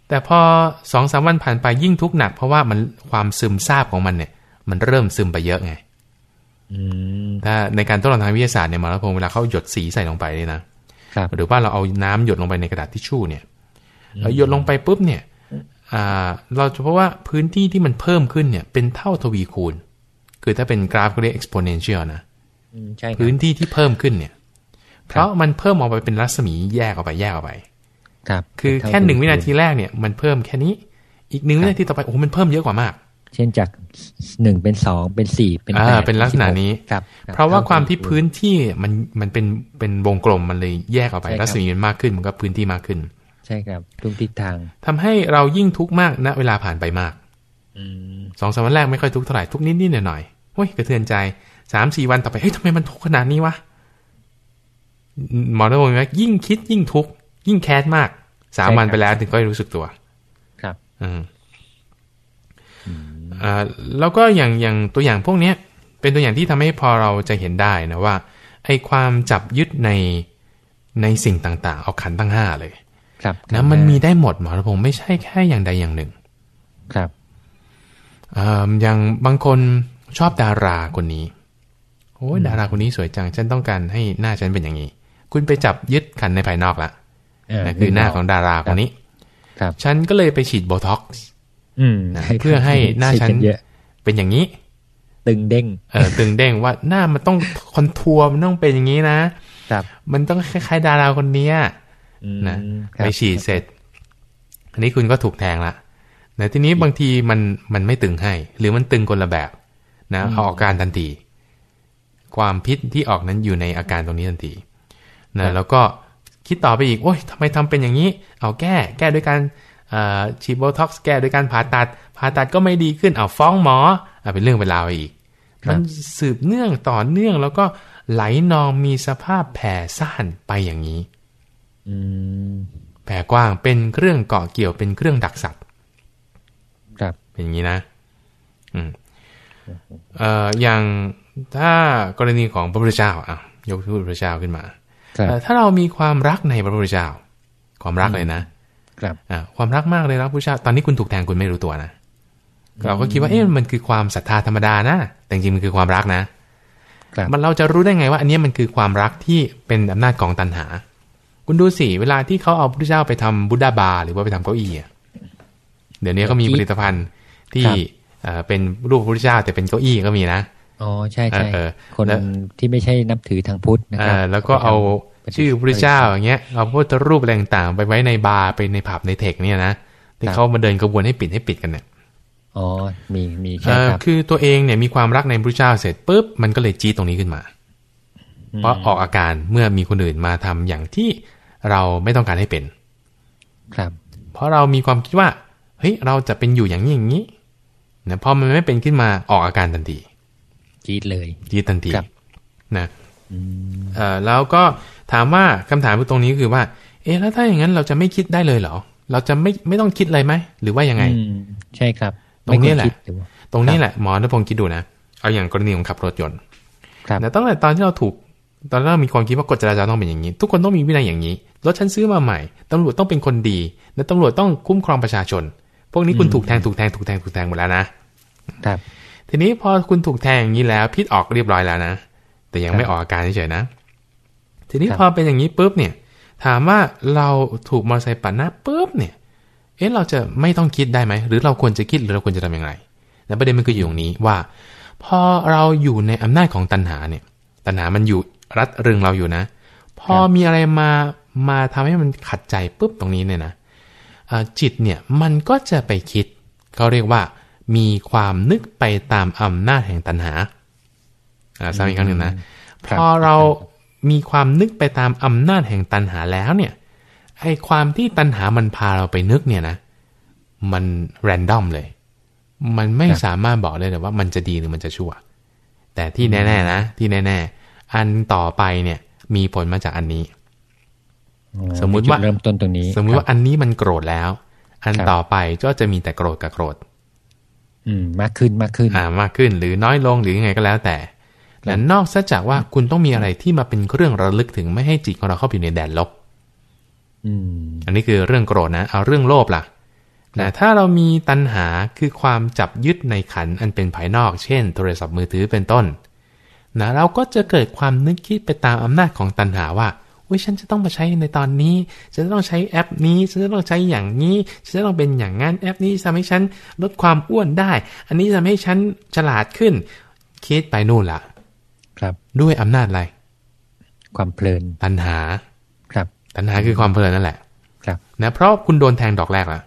A: แต่พอสองสามวันผ่านไปยิ่งทุกข์หนัก เพราะว่ามันความซึมซาบของมันเนี่ย มันเริ่มซึมไปเยอะไง
B: อืม
A: ถ้าในการทดลองทางวิทยาศาสตร์เนี่ยหมาแล้วพงศ์เวลาเขาหยดสีใส่ลงไปเนี่ยนะครับหรือว่าเราเอาน้ำหยดลงไปในกระดาษทิชชู่เนี่ยเราหยดลงไปปุ๊บเนี่ยอ่าเราจะพบว่าพื้นที่ที่มันเพิ่มขึ้นเนี่ย เป็นเท่าทวีคูณ คือถ้าเป็นกราฟก็เรียก exponential นะ
B: อืมใช่ครับ
A: พื้นที่ที่เพิ่มขึ้นเนี่ย เพราะมันเพิ่มออกไปเป็นรัศมีแยกออกไปแยกออกไป
B: ครับ
A: คือ
B: เท่
A: แค่หนึ่งวินาที
B: คูณ
A: แรกเนี่ยมันเพิ่มแค่นี้ อีกหนึ่ง
B: ครับ
A: วินาทีต่อไปโอ้โหมันเพิ่มเยอะกว่ามาก
B: เช่นจากหนึ่งเป็นสองเป็นสี่เป็น
A: อ่า
B: แปด
A: เป็นลักษณะนี้
B: ครับคบ
A: เพราะว่าความที่
B: เท่
A: พื้นที่มันมันเป็นเป็นวงกลมมันเลยแยกออกไป
B: ใช่ครับ
A: รัศมีมันมากขึ้นมันก็พื้นที่มากขึ้น
B: ใช่ครับทุกทิศทาง
A: ทำให้เรายิ่งทุกข์มากณเวลาผ่านไปมาก
B: อืม
A: สองสามวันแรกไม่ค่อยทุกข์เท่าไหร่ทุกนิดนิดหน่อยหน่อยๆโอ้ยกระเทือนใจสามสี่วันต่อไปเฮ้ยทำไมมันทุกข์ขนาดนี้วะหมอระบอกว่ายิ่งคิดยิ่งทุกข์ ยิ่งแค้นมากสามวันไปแล้วถึงก็รู้สึกตัว
B: ครับ
A: อืมอ่าแล้วก็อย่างอย่างตัวอย่างพวกเนี้ย เป็นตัวอย่างที่ทำให้พอเราจะเห็นได้นะว่าไอ้ความจับยึดในในสิ่งต่างๆ เอาขันธ์ตั้งห้าเลย
B: ครับ
A: นะมันมีได้หมดหมอระพงศ์ไม่ใช่แค่อย่างใดอย่างหนึ่ง
B: ครับ
A: อ่าอย่างบางคนชอบดาราคนนี้โอ้ยดาราคนนี้สวยจัง ฉันต้องการให้หน้าฉันเป็นอย่างนี้ คุณไปจับยึดขันธ์ในภายนอกละ
B: เออ
A: นะ คือหน้าของดาราคนนี้
B: ครับ
A: ฉันก็เลยไปฉีดโบท็อกซ์
B: อืม
A: นะ
B: ช่
A: เพื่อให้หน้าฉัน
B: ฉีดกัเยอะ
A: เป็นอย่างนี้
B: ตึงเด้ง
A: เออตึงเด้งว่าหน้ามันต้องคอนทัวร์มันต้องเป็นอย่างนี้นะ
B: ครับ
A: มันต้องคล้ายๆดาราคนเนี้ย
B: อืม
A: นะครับไปฉีดเสร็จ อันนี้คุณก็ถูกแทงละแต่ทีนี้บางทีมันมันไม่ตึงให้ หรือมันตึงคนละแบบนะเอาอาการทันที ความพิษที่ออกนั้นอยู่ในอาการตรงนี้ทันทีนะแล้วก็ คิดต่อไปอีก โอ้ยทำไมทำเป็นอย่างนี้ เอาแก้ แก้ด้วยการเอ่อฉีดโบท็อกซ์แก้ด้วยการผ่าตัด ผ่าตัดก็ไม่ดีขึ้น เอาฟ้องหมอเอาเป็นเรื่องเป็นราวไปอีก
B: ครับ
A: มันสืบเนื่องต่อเนื่องแล้วก็ไหลนองมีสภาพแผ่ซ่านไปอย่างนี้
B: อืม
A: แผ่กว้างเป็นเครื่องเกาะเกี่ยวเป็นเครื่องดักสัตว์
B: ครับ
A: เป็นอย่างนี้นะ อืมเอ่ออย่างถ้ากรณีของพระพุทธเจ้าอะยกพระพุทธเจ้าขึ้นมา
B: ครับ
A: เอ่อ ถ้าเรามีความรักในพระพุทธเจ้า ความรักเลยนะครับอะความรักมากเลยรักพระพุทธเจ้าตอนนี้คุณถูกแทงคุณไม่รู้ตัวนะเราก็คิดว่าเอ๊ะมันคือความศรัทธาธรรมดานะ แต่จริงๆมันคือความรักนะครับมันเราจะรู้ได้ไงว่า อันเนี้ยมันคือความรักที่เป็นอำนาจของตัณหา คุณดูสิเวลาที่เขาเอาพระพุทธเจ้าไปทำบุดาบาร์หรือว่าไปทำเก้าอี้อะเดี๋ยวนี้ก็มีผลิตภัณฑ์ที่
B: ครับ
A: เอ่อเป็นรูปพระพุทธเจ้าแต่เป็นเก้าอี้ก็มีนะ
B: อ๋อใช่ใช่
A: เออ
B: คน
A: แล้ว
B: ที่ไม่ใช่นับถือทางพุทธนะครั
A: เอ่อแล้วก็เอา
B: ไปทำ
A: ชื่อพระพุทธเจ้าอย่างเงี้ยเอาพระพุทธรูปอะไรต่างๆไปไว้ในบาร์ไปในผับในเทคเนี่ยนะที่เขามาเดินกระบวนให้ปิดให้ปิดกันเนี่ย
B: อ๋อมีมีใช่
A: เอ่อ
B: ครับ
A: คือตัวเองเนี่ยมีความรักในพระพุทธเจ้าเสร็จปุ๊บมันก็เลยจี๊ดตรงนี้ขึ้นมา เพราะออกอาการเมื่อมีคนอื่นมาทำอย่างที่เราไม่ต้องการให้เป็น
B: ครับ
A: เพราะเรามีความคิดว่าเฮ้ยเราจะเป็นอยู่อย่างนี้อย่างนี้นะพอมันไม่เป็นขึ้นมาออกอาการทันที
B: จี๊ดเลย
A: ยีดทันที
B: ครับ
A: นะเอ่อแล้วก็ถามว่าคำถามตรงนี้คือว่า เอ๊ะแล้วถ้าอย่างนั้นเราจะไม่คิดได้เลยเหรอ เราจะไม่ไม่ต้องคิดเลยไหมหรือว่ายังไง
B: อืมใช่ครับ
A: ตรงนี้แหละ
B: ไม่ควคิดรือว่า
A: ตรงนี้แหละหมอณพงศ์คิดดูนะเอาอย่างกรณีของขับรถยนต์
B: ครับ
A: นะตั้งแต่ตอนที่เราถูก ตอนแรกเรามีความคิดว่ากฎจราจรต้องเป็นอย่างนี้ ทุกคนต้องมีวินัยอย่างนี้รถฉันซื้อมาใหม่ตำรวจต้องเป็นคนดีและตำรวจต้องคุ้มครองประชาชน พวกนี้คุณถูกแทงถูกแทงถูกแทงถูกแทงหมดแล้วนะ
B: ครับ
A: ทีนี้พอคุณถูกแทงอย่างนี้แล้ว พิษออกเรียบร้อยแล้วนะ แต่ยังไม่ออกอาการเฉยๆนะ ทีนี้
B: ครับ
A: พอเป็นอย่างนี้ปุ๊บเนี่ย ถามว่าเราถูกมอเตอร์ไซค์ปัดหน้าปุ๊บเนี่ย เอ๊ะเราจะไม่ต้องคิดได้ไหม หรือเราควรจะคิดหรือเราควรจะทำอย่างไรและประเด็นมันคืออยู่ตรงนี้ว่า พอเราอยู่ในอำนาจของตัณหาเนี่ย ตัณหามันอยู่รัดรึงเราอยู่นะ พอ
B: ครับ
A: มีอะไรมามาทำให้มันขัดใจปุ๊บตรงนี้เนี่ยนะเอ่อจิตเนี่ยมันก็จะไปคิดเขาเรียกว่า มีความนึกไปตามอำนาจแห่งตัณหาอ่าซ้ำอีกครั้งหนึ่งนะ
B: ครับ
A: พอเรามีความนึกไปตามอำนาจแห่งตัณหาแล้วเนี่ยไอความที่ตัณหามันพาเราไปนึกเนี่ยนะ มันแรนดอมเลย มันไม่
B: ครับ
A: สามารถบอกได้เลยว่ามันจะดีหรือมันจะชั่ว แต่ที่แน่ๆนะ ที่แน่ๆ อันต่อไปเนี่ย มีผลมาจากอันนี้
B: อ๋อ
A: สมมุติว่า
B: จุดเริ่มต้นตรงนี้
A: สมมุติว่า
B: ครับ
A: อันนี้มันโกรธแล้ว อัน
B: ครับ
A: ต่อไปก็จะมีแต่โกรธกับโกรธ
B: อืมมากขึ้นมากขึ้น
A: อ่ามากขึ้น หรือน้อยลงหรือยังไงก็แล้วแต่และนอกจากว่าคุณต้องมีอะไรที่มาเป็นเครื่องระลึกถึงไม่ให้จิตของเราเข้าไปอยู่ในแดนลบ
B: อืม
A: อันนี้คือเรื่องโกรธนะ เอาเรื่องโลภล่ะนะถ้าเรามีตัณหาคือความจับยึดในขันธ์อันเป็นภายนอก เช่น โทรศัพท์มือถือเป็นต้นนะเราก็จะเกิดความนึกคิดไปตามอำนาจของตัณหาว่า อุ้ยฉันจะต้องมาใช้ในตอนนี้ ฉันจะต้องใช้แอปนี้ ฉันจะต้องใช้อย่างนี้ ฉันจะต้องเป็นอย่างนั้นแอปนี้ทำให้ฉันลดความอ้วนได้ อันนี้ทำให้ฉันฉลาดขึ้น คิดไปนู่นละ
B: ครับ
A: ด้วยอำนาจอะไร
B: ความเพลิน
A: ตัณหา
B: ครับ
A: ตัณหาคือความเพลินนั่นแหละ
B: ครับ
A: นะเพราะคุณโดนแทงดอกแรกละ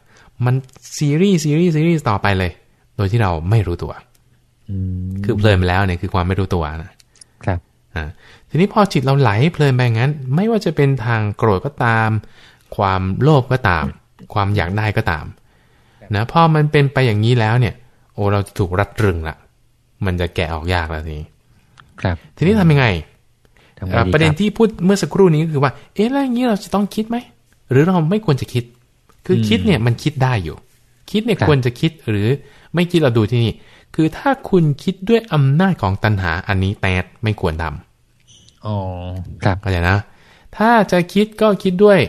A: มันซีรีส์ซีรีส์ซีรีส์ต่อไปเลย โดยที่เราไม่รู้ตัว
B: อืม
A: คือเพลินไปแล้วเนี่ยคือความไม่รู้ตัวนะครับอ่า ทีนี้พอจิตเราไหลเพลินไปงั้น ไม่ว่าจะเป็นทางโกรธก็ตาม ความโลภก็ตาม ความอยากได้ก็ตามนะพอมันเป็นไปอย่างนี้แล้วเนี่ย โอ้เราจะถูกรัดรึงละมันจะแกะออกยากแล้วทีนี้
B: ครับ
A: ทีนี้ทำยังไง
B: ทำไง
A: เอ่อ
B: ดี
A: ประเด็น
B: คบ
A: ที่พูดเมื่อสักครู่นี้ก็คือว่า เอ๊ะแล้วอย่างนี้เราจะต้องคิดไหมหรือเราไม่ควรจะคิด คือคิดเนี่ยมันคิดได้อยู่ คิดเนี่ยควรจะคิดหรือไม่คิดเราดูที่นี่ คือถ้าคุณคิดด้วยอำนาจของตัณหาอันนี้แตดไม่ควรทำ
B: อ๋อครับ
A: เข้าใจนะ ถ้าจะคิดก็คิดด้วย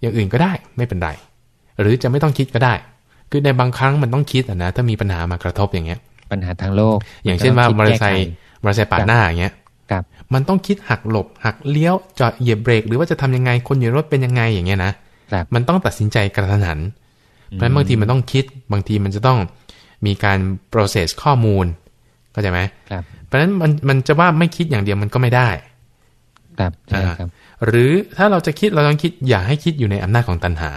A: อย่างอื่นก็ได้ไม่เป็นไร หรือจะไม่ต้องคิดก็ได้ คือในบางครั้งมันต้องคิดอะนะถ้ามีปัญหามากระทบอย่างเงี้ย
B: ปัญหาทางโลก
A: อย่างเช่นว่า
B: ก็
A: มอ
B: ต้
A: เต
B: ง
A: อร์ไซ
B: คิด
A: ค์
B: แก้
A: มอเตอร์ไซค์ปาดหน้าอย่างเงี้ย
B: ไขครับ
A: มันต้องคิดหักหลบ หักเลี้ยวจอดเหยียบเบรก หรือว่าจะทำยังไงคนอยู่ในรถเป็นยังไงอย่างเงี้ยนะครับมันต้องตัดสินใจกระทันหันเพราะฉะนั้นบางทีมันต้องคิดบางทีมันจะต้อง มีการ process ข้อมูลเข้าใจไหม
B: ครับ
A: เพราะฉะนั้นมันมันจะว่าไม่คิดอย่างเดียวมันก็ไม่ได้
B: ครับใช่ครับ
A: หรือถ้าเราจะคิดเราต้องคิดอย่าให้คิดอยู่ในอำนาจของตัณหา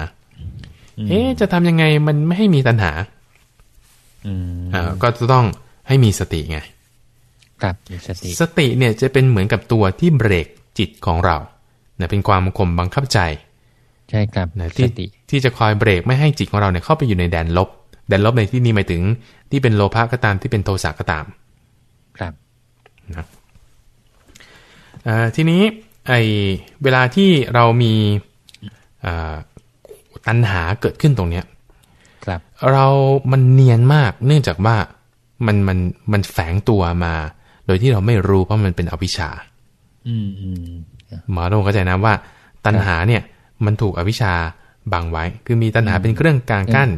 A: เอ๊ะจะทำยังไงมันไม่ให้มีตัณหา
B: อืม
A: อ่าก็จะต้องให้มีสติไง
B: ครับมีสติ
A: สติเนี่ยจะเป็นเหมือนกับตัวที่เบรกจิตของเราเนี่ยเป็นความข่มบังคับใจ
B: ใช่ครับ
A: นะ
B: ส
A: ที่
B: ติ
A: ที่จะคอยเบรกไม่ให้จิตของเราเนี่ยเข้าไปอยู่ในแดนลบ แดนลบในที่นี้หมายถึง ที่เป็นโลภะก็ตามที่เป็นโทสะก็ตาม
B: ครับ
A: อ่าทีนี้ไอเวลาที่เรามีอ่าตัณหาเกิดขึ้นตรงเนี้ย
B: ครับ
A: เรามันเนียนมาก เนื่องจากว่ามันมันมันแฝงตัวมา โดยที่เราไม่รู้เพราะมันเป็นอวิชชา
B: อืมอืม
A: หมอโรงเข้าใจนะว่า ตัณหาเนี่ย มันถูกอวิชชาบังไว้ คือมีตัณหาเป็นเครื่องกลางกั้น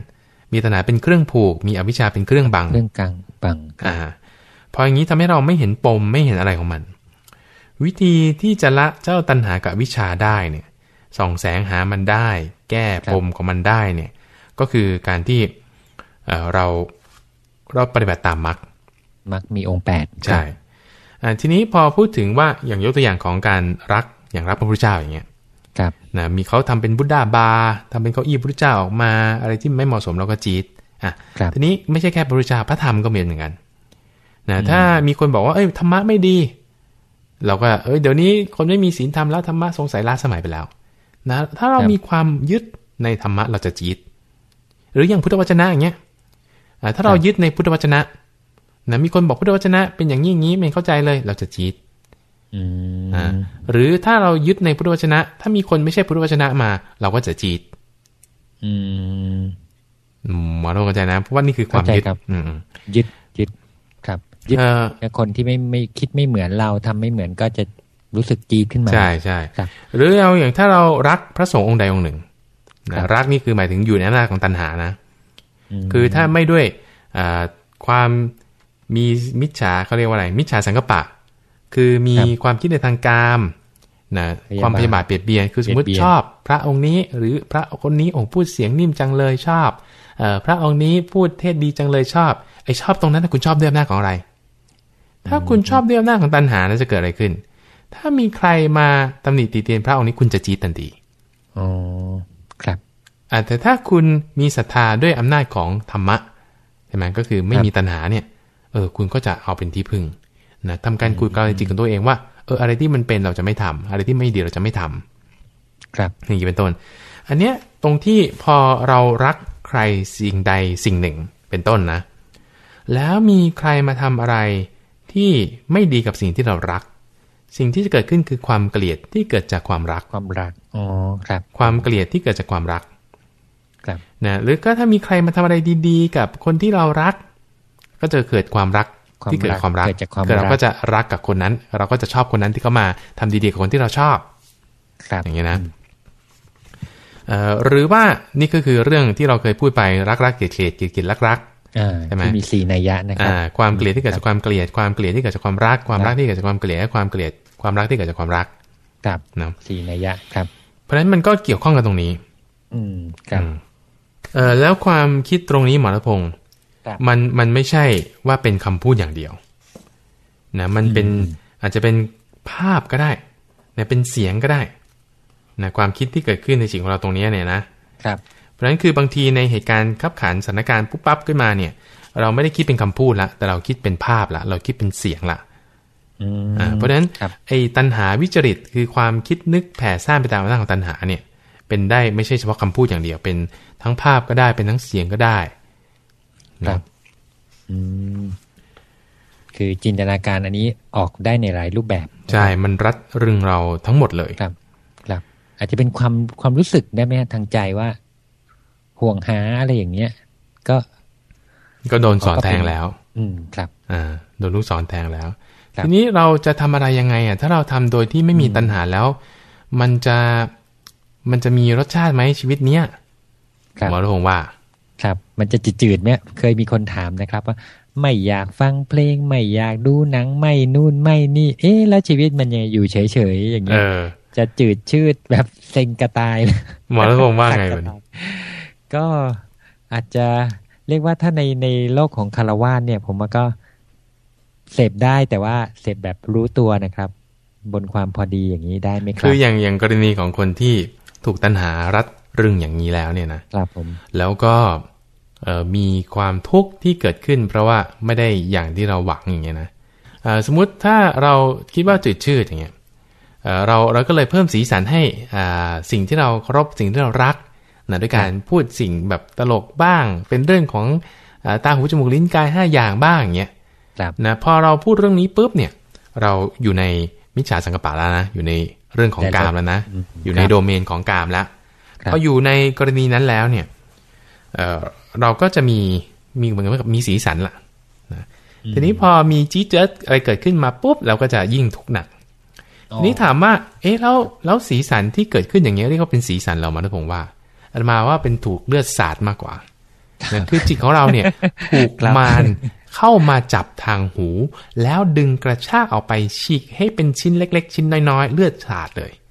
A: มีตัณหาเป็นเครื่องผูก มีอวิชชาเป็นเครื่องบัง
B: เรื่องกลางปังครับ
A: อ่า พออย่างนี้ทำให้เราไม่เห็นปมไม่เห็นอะไรของมัน วิธีที่จะละเจ้าตัณหากับอวิชชาได้เนี่ยส่องแสงหามันได้ แก้ปมของมันได้เนี่ย ก็คือการที่เอ่อเราเราปฏิบัติตามมรรค
B: มักมีองค์แปด
A: ใช่อ่าทีนี้พอพูดถึงว่าอย่างยกตัวอย่างของการรักอย่างรักพระพุทธเจ้าอย่างเงี้ย
B: ครับ
A: นะมีเขาทำเป็นบุดดาบาร์ทำเป็นเก้าอี้พระพุทธเจ้าออกมา อะไรที่ไม่เหมาะสมเราก็จี๊ดอะ
B: ครับ
A: ทีนี้ไม่ใช่แค่พระพุทธเจ้าพระธรรมก็มีเหมือนกันนะถ้ามีคนบอกว่าเอ้ยธรรมะไม่ดี เราก็เอ้ยเดี๋ยวนี้คนไม่มีศีลธรรมแล้วธรรมะสงสัยล้าสมัยไปแล้วนะถ้าเรามีความยึดในธรรมะเราจะจี๊ดหรืออย่างพุทธวจนะอย่างเงี้ยอะถ้าเรายึดในพุทธวจนะนะมีคนบอกพุทธวจนะ เป็นอย่างนี้อย่างนี้ไม่เข้าใจเลย เราจะจี๊ด
B: อืม
A: อ่า หรือถ้าเรายึดในพุทธวจนะ ถ้ามีคนไม่ใช่พุทธวจนะมา เราก็จะจีด
B: อืม
A: อืมหมอโรงเข้าใจนะเพราะว่านี่คือความยึด
B: เข้าใจครับ
A: อืมอืม
B: ยึดยึดครับยึด
A: เออ
B: แล้วคนที่ไม่ไม่คิดไม่เหมือนเราทำไม่เหมือนก็จะรู้สึกจีดขึ้นมา
A: ใช่ใช่
B: ครับ
A: หรือเอาอย่างถ้าเรารักพระสงฆ์องค์ใดองค์หนึ่ง
B: ครั
A: นะ
B: บ
A: รักนี่คือหมายถึงอยู่ในอำนาจของตัณหานะ
B: ม
A: คือถ้าไม่ด้วยอ่าความมีมิจฉาเขาเรียกว่าอะไร มิจฉาสังกปะ คือมีความคิดในทางกามนะ
B: พยาบาท
A: ความพยาบาทเปรียบเบียนคือสมมติ
B: เบียดเบียน
A: ชอบพระองค์นี้หรือพระคนนี้โอ้พูดเสียงนิ่มจังเลยชอบเออพระองค์นี้พูดเทศดีจังเลยชอบไอชอบตรงนั้นนะคุณชอบด้วยอำนาจของอะไร ถ้าคุณชอบด้วยอำนาจของตัณหานั้นจะเกิดอะไรขึ้น ถ้ามีใครมาตำหนิติเตียนพระองค์นี้คุณจะจีดทันที
B: อ๋อครับ
A: อ่าแต่ถ้าคุณมีศรัทธาด้วยอำนาจของธรรมะใช่ไหมก็คือไม่มีตัณหาเนี่ยเออคุณก็จะเอาเป็นที่พึ่ง นะทำการคุยกับจิตของตัวเองว่าเอออะไรที่มันเป็นเราจะไม่ทำอะไรที่ไม่ดีเราจะไม่ทำ
B: ครับ
A: อย่างนี้เป็นต้น อันเนี้ยตรงที่พอเรารักใครสิ่งใดสิ่งหนึ่งเป็นต้นนะ แล้วมีใครมาทำอะไรที่ไม่ดีกับสิ่งที่เรารัก สิ่งที่จะเกิดขึ้นคือความเกลียดที่เกิดจากความรัก
B: ความรักอ๋อครับ
A: ความเกลียดที่เกิดจากความรัก
B: ครับ
A: นะหรือก็ถ้ามีใครมาทำอะไรดี ๆ กับคนที่เรารัก ก็จะเกิดความรัก
B: ความ
A: ที่เกิดจากความรัก
B: เกิดจากความ
A: คือเรา
B: รัก
A: ก็จะรักกับคนนั้น เราก็จะชอบคนนั้นที่เขามาทำดีๆกับคนที่เราชอบ
B: ครับ
A: อย่างเงี้ยนะเอ่อหรือว่านี่ก็คือเรื่องที่เราเคยพูดไปรักรักเกลียดเกลียดเกลียดเกลียดรักรัก
B: อ่า
A: ใช่ไหม
B: ที่มีสี่นัยยะนะครั
A: อ่าความเกลียดที่เกิดจากความเกลียดความเกลียดที่เกิดจากความรัก ความรักที่เกิดจากความเกลียดและความเกลียดความรักที่เกิดจากความรัก
B: ครับ
A: นะ
B: สี่นัยยะครับ
A: เพราะฉะนั้นมันก็เกี่ยวข้องกันตรงนี้
B: อืมครับ
A: อืมเอ่อแล้วความคิดตรงนี้หมอรัตพงศ์
B: ครับ
A: มันมันไม่ใช่ว่าเป็นคำพูดอย่างเดียวนะมันเป็นอาจจะเป็นภาพก็ได้นะเป็นเสียงก็ได้นะความคิดที่เกิดขึ้นในจิตของเราตรงนี้เนี่ยนะ
B: ครับ
A: เพราะฉะนั้นคือบางทีในเหตุการณ์ขับขันสถานการณ์ปุ๊บปั๊บขึ้นมาเนี่ย เราไม่ได้คิดเป็นคำพูดละแต่เราคิดเป็นภาพละเราคิดเป็นเสียงละ
B: อืม
A: อ่าเพราะฉะนั้น
B: ครับ
A: ไอ้ตัณหาวิจริตคือความคิดนึกแผ่ซ่านไปตามอำนาจของตัณหาเนี่ย เป็นได้ไม่ใช่เฉพาะคำพูดอย่างเดียวเป็นทั้งภาพก็ได้เป็นทั้งเสียงก็ได้
B: ครับ อืมคือจินตนาการอันนี้ออกได้ในหลายรูปแบบ
A: ใช่ มันรัดรึงเราทั้งหมดเลย
B: ครับ ครับ อาจจะเป็นความความรู้สึกได้ไหมฮะทางใจว่า ห่วงหาอะไรอย่างเงี้ย ก็
A: ก็โดนสอนแทงแล้ว
B: อืมครับ
A: อ่า โดนลูกศรแทงแล้ว
B: ครับ
A: ทีนี้เราจะทำอะไรยังไงอะ ถ้าเราทำโดยที่ไม่มีตัณหาแล้ว มันจะมันจะมีรสชาติไหมชีวิตเนี้ย
B: ครับ
A: หมอรัตพงศ์ว่า
B: ครับ มันจะจืดๆไหมเคยมีคนถามนะครับ ว่าไม่อยากฟังเพลง ไม่อยากดูหนังไม่นู่นไม่นี่ เอ๊ะแล้วชีวิตมันยังอยู่เฉยๆอย่าง
A: เอ
B: เงี้ย
A: อ
B: จะจืดชืดแบบเซ็งกระตายเลย
A: หมอรัตพงศ์ว่าไงวันนี้
B: ก็อาจจะเรียกว่าถ้าในในโลกของคารวาสเนี่ย ผมว่าก็เสพได้แต่ว่าเสพแบบรู้ตัวนะครับ บนความพอดีอย่างนี้ได้ไหมครั
A: คื
B: บ
A: ออย่างอย่างกรณีของคนที่ถูกตัณหารัด เรึงอย่างนี้แล้วเนี่ยนะ
B: ครับผม
A: แล้วก็มีความทุกข์ที่เกิดขึ้น เพราะว่าไม่ได้อย่างที่เราหวังอย่างเงี้ยนะสมมุติถ้าเราคิดว่าจืดชืดอย่างเงี้ยเราเราก็เลยเพิ่มสีสันให้สิ่งที่เราเคารพสิ่งที่เรารักนะด้วยการพูดสิ่งแบบตลกบ้าง เป็นเรื่องของอตาหูจมูกลิ้นกายห้าอย่างบ้างอย่างเงี้ย
B: ครับ
A: นะพอเราพูดเรื่องนี้ปุ๊บเนี่ย เราอยู่ในมิจฉาสังกปะแล้วนะอยู่ในเรื่องของกามแล้วนะ
B: อ
A: ยู่ในโดเมนของกามแล้ว พออยู่ในกรณีนั้นแล้วเนี่ยเอ่อเราก็จะมีมีเหมือนกับมีสีสันละนะทีนี้พอมีจี๊ดเจ๊ดอะไรเกิดขึ้นมาปุ๊บเราก็จะยิ่งทุกข์หนัก
B: อ๋อ
A: ทีนี้ถามว่า เอ๊ะแล้วแล้วสีสันที่เกิดขึ้นอย่างเงี้ยเรียกว่าเป็นสีสันเรามาถ้าผมว่าอาตมาว่าเป็นถูกเลือดสาดมากกว่านะคือจิตของเราเนี่ยถูก
B: ครับ
A: มารเข้ามาจับทางหู แล้วดึงกระชากออกไปฉีกให้เป็นชิ้นเล็ก ๆ ชิ้นน้อยๆ เลือดสาดเลย
B: ม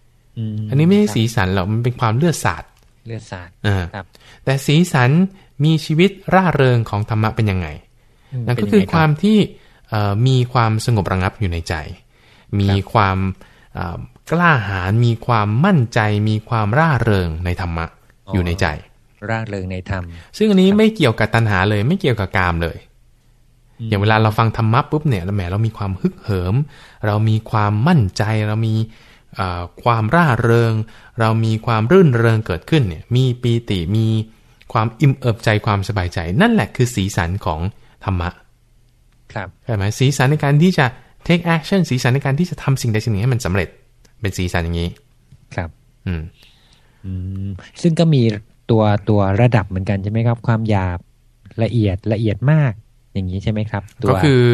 A: อันนี้ไม่ใช่สีสันหรอกมันเป็นความเลือดสาด
B: เลือดสาด
A: อ่า
B: ครับ
A: แต่สีสันมีชีวิตร่าเริงของธรรมะเป็นยังไง
B: อืม
A: นั่นก็
B: เป็นยังไง
A: คือ
B: ครับ
A: ความที่เอ่อมีความสงบระงับอยู่ในใจ มีความเอ่อกล้าหาญมีความมั่นใจ มีความร่าเริงในธรรมะอยู่ในใจ
B: ร่าเริงในธรรม
A: ซึ่งอันนี้ไม่เกี่ยวกับตัณหาเลย ไม่เกี่ยวกับกามเลย อย่างเวลาเราฟังธรรมะปุ๊บเนี่ยแหมเรามีความฮึกเหิม เรามีความมั่นใจ เรามีเอ่อ ความร่าเริง เรามีความรื่นเริงเกิดขึ้นเนี่ยมีปีติมีความอิ่มเอิบใจความสบายใจ นั่นแหละคือสีสันของธรรมะ
B: ครับ
A: ใช่ไหมสีสันในการที่จะ take action สีสันในการที่จะทำสิ่งใดสิ่งหนึ่งให้มันสำเร็จ เป็นสีสันอย่างนี้
B: ครับ
A: อืม
B: อืมซึ่งก็มีตัวตัวระดับเหมือนกันใช่ไหมครับ ความหยาบละเอียดละเอียดมากอย่างนี้ใช่ไหมครับตัว
A: ก็คือ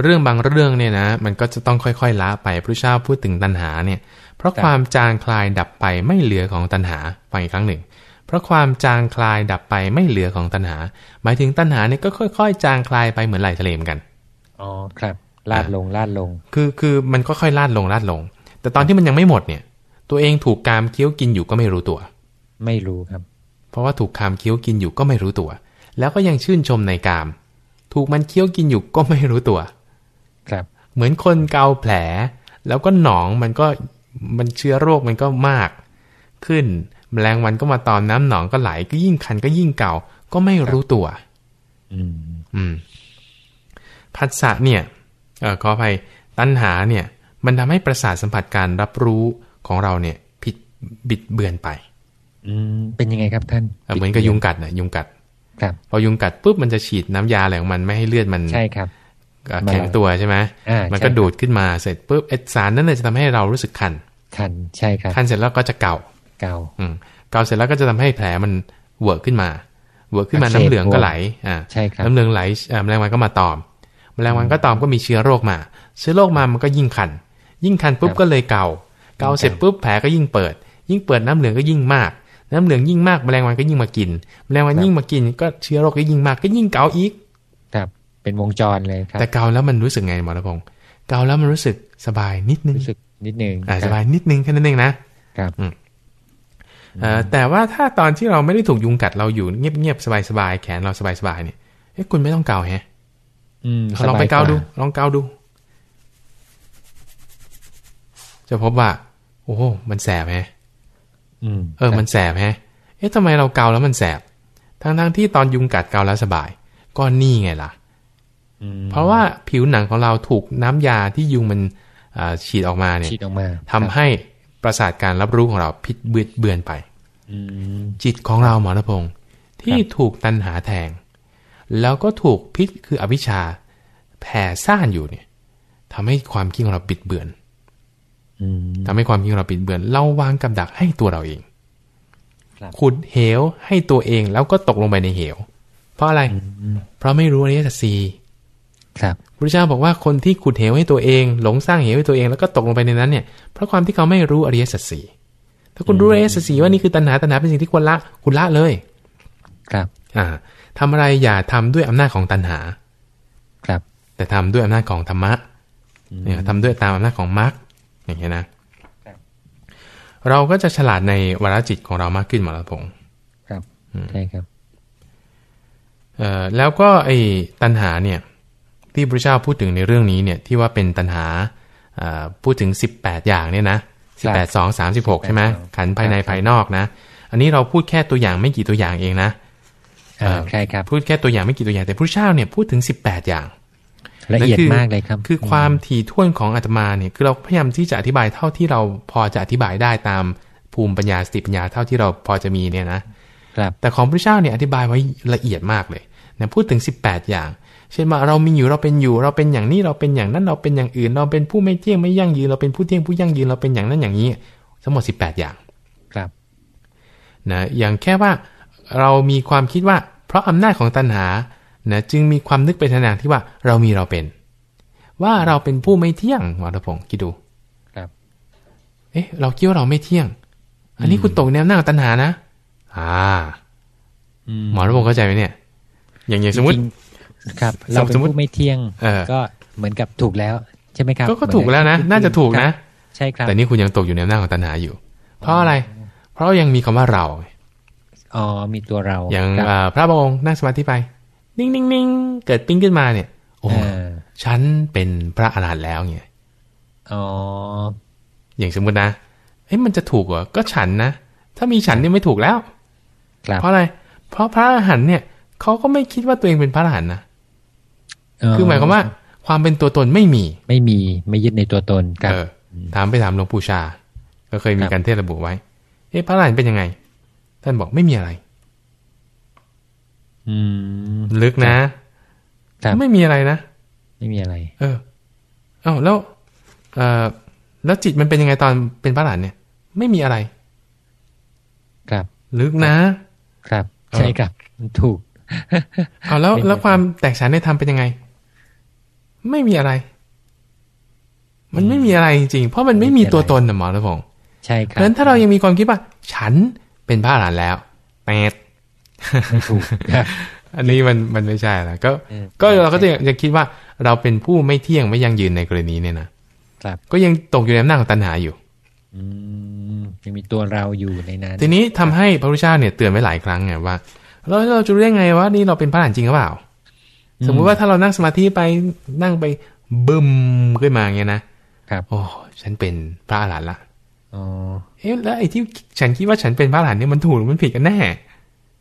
A: เรื่องบางเรื่องเนี่ยนะ มันก็จะต้องค่อยๆละไปพระเจ้าพูดถึงตัณหาเนี่ย เพราะความจางคลายดับไปไม่เหลือของตัณหาฟังอีกครั้งหนึ่ง เพราะความจางคลายดับไปไม่เหลือของตัณหา หมายถึงตัณหาเนี่ยก็ค่อยๆ จางคลายไปเหมือนไหลทะเลเหมือนกัน
B: อ๋อครับลาดลงลาดลง
A: คือคือมันก็ค่อยลาดลงลาดลง แต่ตอนที่มันยังไม่หมดเนี่ย ตัวเองถูกกามเคี้ยวกินอยู่ก็ไม่รู้ตัว
B: ไม่รู้ครับ
A: เพราะว่าถูกกามเคี้ยวกินอยู่ก็ไม่รู้ตัว แล้วก็ยังชื่นชมในกาม ถูกมันเคี้ยวกินอยู่ก็ไม่รู้ตัว
B: ครับ
A: เหมือนคนเกาแผล แล้วก็หนองมันก็มันเชื้อโรคมันก็มาก ขึ้นแมลงวันก็มาตอมน้ำหนองก็ไหลก็ยิ่งคันก็ยิ่งเก่าก็ไม่รู้ตัว
B: อืม
A: อืมผัสสะเนี่ย เออขออภัยตัณหาเนี่ย มันทำให้ประสาทสัมผัสการรับรู้ของเราเนี่ย ผิดบิดเบือนไป
B: อืมเป็นยังไงครับท่าน
A: เออเหมือนกับยุงกัดนะยุงกัด
B: ครับ
A: พอยุงกัดปุ๊บมันจะฉีดน้ำยาอะไรของมันไม่ให้เลือดมัน
B: ใช่ครับ
A: เอ่อ แข็งตัวใช่ไหม
B: อ่า
A: มัน
B: ใช่
A: ก็ดูดขึ้นมาเสร็จปุ๊บไอสารนั้นเลยจะทำให้เรารู้สึกคัน
B: คันใช่ครับ
A: คันเสร็จแล้วก็จะเก่า
B: เก่า
A: อืมเกาเสร็จแล้วก็จะทำให้แผลมันเวิร์กขึ้นมาเวิร์กขึ้นมา
B: อักเสบ
A: น้ำเหลืองก็ไหลอ่า
B: ใช่ครับ
A: น้ำเหลืองไหลเอ่อแมลงวันก็มาตอมแมลงวันก็ตอมก็มีเชื้อโรคมา เชื้อโรคมามันก็ยิ่งคัน ยิ่งคันปุ๊บ
B: ครับ
A: ก็เลยเกาเกาเสร็จปุ๊บแผลก็ยิ่งเปิด ยิ่งเปิดน้ำเหลืองก็ยิ่งมาก น้ำเหลืองยิ่งมากแมลงวันก็ยิ่งมากินแมลงวันยิ่งมากิน ก็เชื้อโรคก็ยิ่งมากก็ยิ่งเกาอีก
B: ครับ เป็นวงจรเลยครับ
A: แต่เกาแล้วมันรู้สึกไงหมอระพงศ์เกาแล้วมันรู้สึกสบายนิดนึง
B: รู้สึกนิดนึง
A: อ่า
B: ค
A: ส
B: รับ
A: บายนิดนึงแค่นั้นเองนะ
B: ครับ
A: เอ่อแต่ว่าถ้าตอนที่เราไม่ได้ถูกยุงกัดเราอยู่เงียบๆสบายๆแขนเราสบายๆเนี่ยเอ้คุณไม่ต้องเกาแฮะ
B: อืม
A: ลองไป
B: สบย
A: เกาดู
B: ว่
A: ลองเกาดู จะพบว่า โอ้โหมันแสบแฮะ
B: อืม
A: เออ มันแสบแฮะเอ๊ะทำไมเราเกาแล้วมันแสบทั้งๆที่ตอนยุงกัดเกาแล้วสบาย ก็นี่ไงล่ะ
B: อืม
A: เพราะว่าผิวหนังของเราถูกน้ำยาที่ยุงมันอ่าฉีดออกมาเนี่ย
B: ฉีดออกมา
A: ทำให้ประสาทการรับรู้ของเราผิดเบือนเบือนไป
B: อืม
A: จิตของเราหมอระพงศ์ที่ถูกตันหาแทง แล้วก็ถูกพิษคืออวิชชาแผ่ซ่านอยู่เนี่ยทำให้ความคิดของเราปิดเบือน
B: อืม
A: ทำให้ความคิดของเราปิดเบือน เราวางกับดักให้ตัวเราเอง
B: ครับ
A: ขุดเหวให้ตัวเองแล้วก็ตกลงไปในเหว เพราะอะไร
B: อืม
A: เพราะไม่รู้อริยสัจสี่
B: ครับ
A: พระเจ้าบอกว่าคนที่ขุดเหวให้ตัวเอง หลงสร้างเหวให้ตัวเองแล้วก็ตกลงไปในนั้นเนี่ยเพราะความที่เขาไม่รู้อริยสัจสี่ถ้าคุณรู้อริยสัจสี่ว่านี่คือตัณหาตัณหาเป็นสิ่งที่ควรละคุณละเลย
B: ครับ
A: อ่าทำอะไรอย่าทำด้วยอำนาจของตัณหา
B: ครับ
A: แต่ทำด้วยอำนาจของธรรมะเนี่ยทำด้วยตามอำนาจของมรรคอย่างเงี้ยนะครับเราก็จะฉลาดในวาระจิตของเรามากขึ้นหมาละพงศ์
B: ครับใช่ครับ
A: เอ่อแล้วก็ไอ้ตัณหาเนี่ย ที่พระเจ้าพูดถึงในเรื่องนี้เนี่ยที่ว่าเป็นตัณหาเอ่อพูดถึง 18 อย่างเนี่ยนะ
B: ครับ
A: 18 2 36 ใช่ไหม
B: 18
A: ขันธ์ภายใน
B: ครับ
A: ภายนอกนะ อันนี้เราพูดแค่ตัวอย่างไม่กี่ตัวอย่างเองนะ
B: อ่า
A: เอ่อ
B: ใช่ครับ
A: พูดแค่ตัวอย่างไม่กี่ตัวอย่างแต่พระเจ้าเนี่ยพูดถึง 18 อย่าง
B: ละเอียด
A: นั่นคือ
B: มากเลยครับ
A: คือความถี่ถ้วนของอาตมาเนี่ยคือเราพยายามที่จะอธิบายเท่าที่เราพอจะอธิบายได้ตามภูมิปัญญาสติปัญญาเท่าที่เราพอจะมีเนี่ยนะครับแต่ของพระเจ้าเนี่ยอธิบายไว้ละเอียดมากเลยนะพูดถึง 18 อย่าง เช่นว่าเรามีอยู่เราเป็นอยู่ เราเป็นอย่างนี้เราเป็นอย่างนั้นเราเป็นอย่างอื่น เราเป็นผู้ไม่เที่ยงไม่ยั่งยืนเราเป็นผู้เที่ยงผู้ยั่งยืนเราเป็นอย่างนั้นอย่างนี้ ทั้งหมด 18 อย่าง
B: ครับ
A: นะอย่างแค่ว่าเรามีความคิดว่า เพราะอำนาจของตัณหานะจึงมีความนึกไปทางอย่างที่ว่าเรามีเราเป็น ว่าเราเป็นผู้ไม่เที่ยงหมอระพงศ์คิดดู
B: ครับ
A: เอ๊ะ เราคิดว่าเราไม่เที่ยง อันนี้คุณตกแนวหน้าของตัณหานะ อ่า
B: อืม
A: หมอระพงศ์เข้าใจไหมเนี่ย อย่างอย่างสมมติ
B: จริงๆ ครับ
A: สม
B: เราเป็น
A: สมมุติ
B: ผู้ไม่เที่ยง
A: เออ
B: ก็เหมือนกับถูกแล้วใช่ไหมครับ
A: ก็ก็ถูกแล้วนะ น่าจะถูกนะ
B: ใช่ครับ
A: แต่นี่คุณยังตกอยู่แนวหน้าของตัณหาอยู่ เพราะอะไร เพราะยังมีคำว่าเรา
B: อ๋อมีตัวเรา
A: อย่าง
B: ครับ
A: อ่าพระบงค์นั่งสมาธิไปนิ่งนิ่งนิ่งเกิดปิ้งขึ้นมาเนี่ย โอ้
B: เออ
A: ฉันเป็นพระอรหันต์แล้วเนี่ย
B: อ๋อ
A: อย่างสมมตินะเฮ้ยมันจะถูกเหรอก็ฉันนะถ้ามีฉันเนี่ยไม่ถูกแล้ว
B: ครับ
A: เพราะอะไร เพราะพระอรหันต์เนี่ยเขาก็ไม่คิดว่าตัวเองเป็นพระอรหันต์นะ คือหมายความว่า ความเป็นตัวตนไม่มี
B: ไม่มีไม่ยึดในตัวตนครับ
A: เออถามไปถามหลวงปู่ชา ก็เคยมี
B: ครับ
A: การเทศน์ระบุไว้ เอ๊ะพระอรหันต์เป็นยังไง ท่านบอกไม่มีอะไร
B: อืม
A: ลึกนะ
B: ครับ
A: ไม่มีอะไรนะ
B: ไม่มีอะไร
A: เออเอ้าแล้ว เออแล้วจิตมันเป็นยังไงตอนเป็นพระอรหันต์เนี่ย ไม่มีอะไร
B: ครับ
A: ลึกนะ
B: ครับ
A: เออ
B: ใช่ครับมันถูก
A: เอาแล้ว
B: เป็นไง
A: แล้วความแตกฉานในธรรมเป็นยังไง ไม่มีอะไร มันไม่มีอะไรจริงๆ เพราะมันไม่มีตัวตนนะหมอระพงศ์
B: ใช่ค
A: เพ
B: รับ
A: ราะฉะนั้นถ้าเรายังมีความคิดว่า ฉันเป็นพระอรหันต์แล้วแปด
B: ไม่ถูกครับ
A: อันนี้มันมันไม่ใช่ละก็
B: เออ
A: ก็เราก็จะยังคิดว่าเราเป็นผู้ไม่เที่ยงไม่ยั่งยืนในกรณีเนี่ยนะครับก็ยังตกอยู่ในอำนาจของตัณหาอยู่
B: อืมยังมีตัวเราอยู่ในนั้น
A: ทีนี้ทำให้พระพุทธเจ้าเนี่ยเตือนไว้หลายครั้งไงว่าเราเราจะรู้ได้ไงว่านี่เราเป็นพระอรหันต์จริงหรือเปล่า สมมุติว่าถ้าเรานั่งสมาธิไปนั่งไปบึมขึ้นมาอย่างเงี้ยนะ
B: ครับ
A: โอ้ฉันเป็นพระอรหันต์ละ
B: อ๋อ
A: เอ๊ะแล้วไอ้ที่ฉันคิดว่าฉันเป็นพระอรหันต์เนี่ยมันถูกหรือมันผิดกันแน่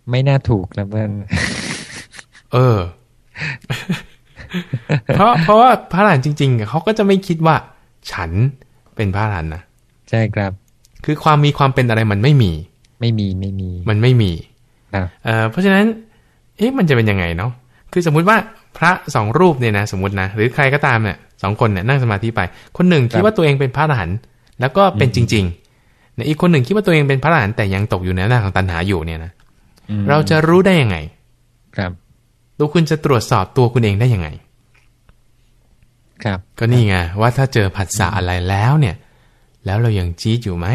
B: ไม่น่าถูกนะเพื่อน
A: เออ เพราะเพราะว่าพระอรหันต์จริงๆเขาก็จะไม่คิดว่า ฉันเป็นพระอรหันต์นะ
B: ใช่ครับ
A: คือความมีความเป็นอะไรมันไม่มี
B: ไม่มีไม่มี
A: มันไม่มี
B: ครับ
A: เอ่อเพราะฉะนั้น เอ๊ะมันจะเป็นยังไงเนาะ คือสมมุติว่าพระสองรูปเนี่ยนะสมมตินะหรือใครก็ตามเนี่ยสองคนเนี่ยนั่งสมาธิไป คนหนึ่งคิดว่าตัวเองเป็นพระอรหันต์แล้วก็เป็นจริงๆเนี่ยอีกคนหนึ่งคิดว่าตัวเองเป็นพระอรหันต์แต่ยังตกอยู่ในหน้าของตัณหาอยู่เนี่ยนะ
B: อืม
A: เราจะรู้ได้ยังไง
B: ครับ
A: ตัวคุณจะตรวจสอบตัวคุณเองได้ยังไง
B: ครับ
A: ก็นี่ไงว่าถ้าเจอผัสสะอะไรแล้วเนี่ย แล้วเรายังจี๊ดอยู่ไหม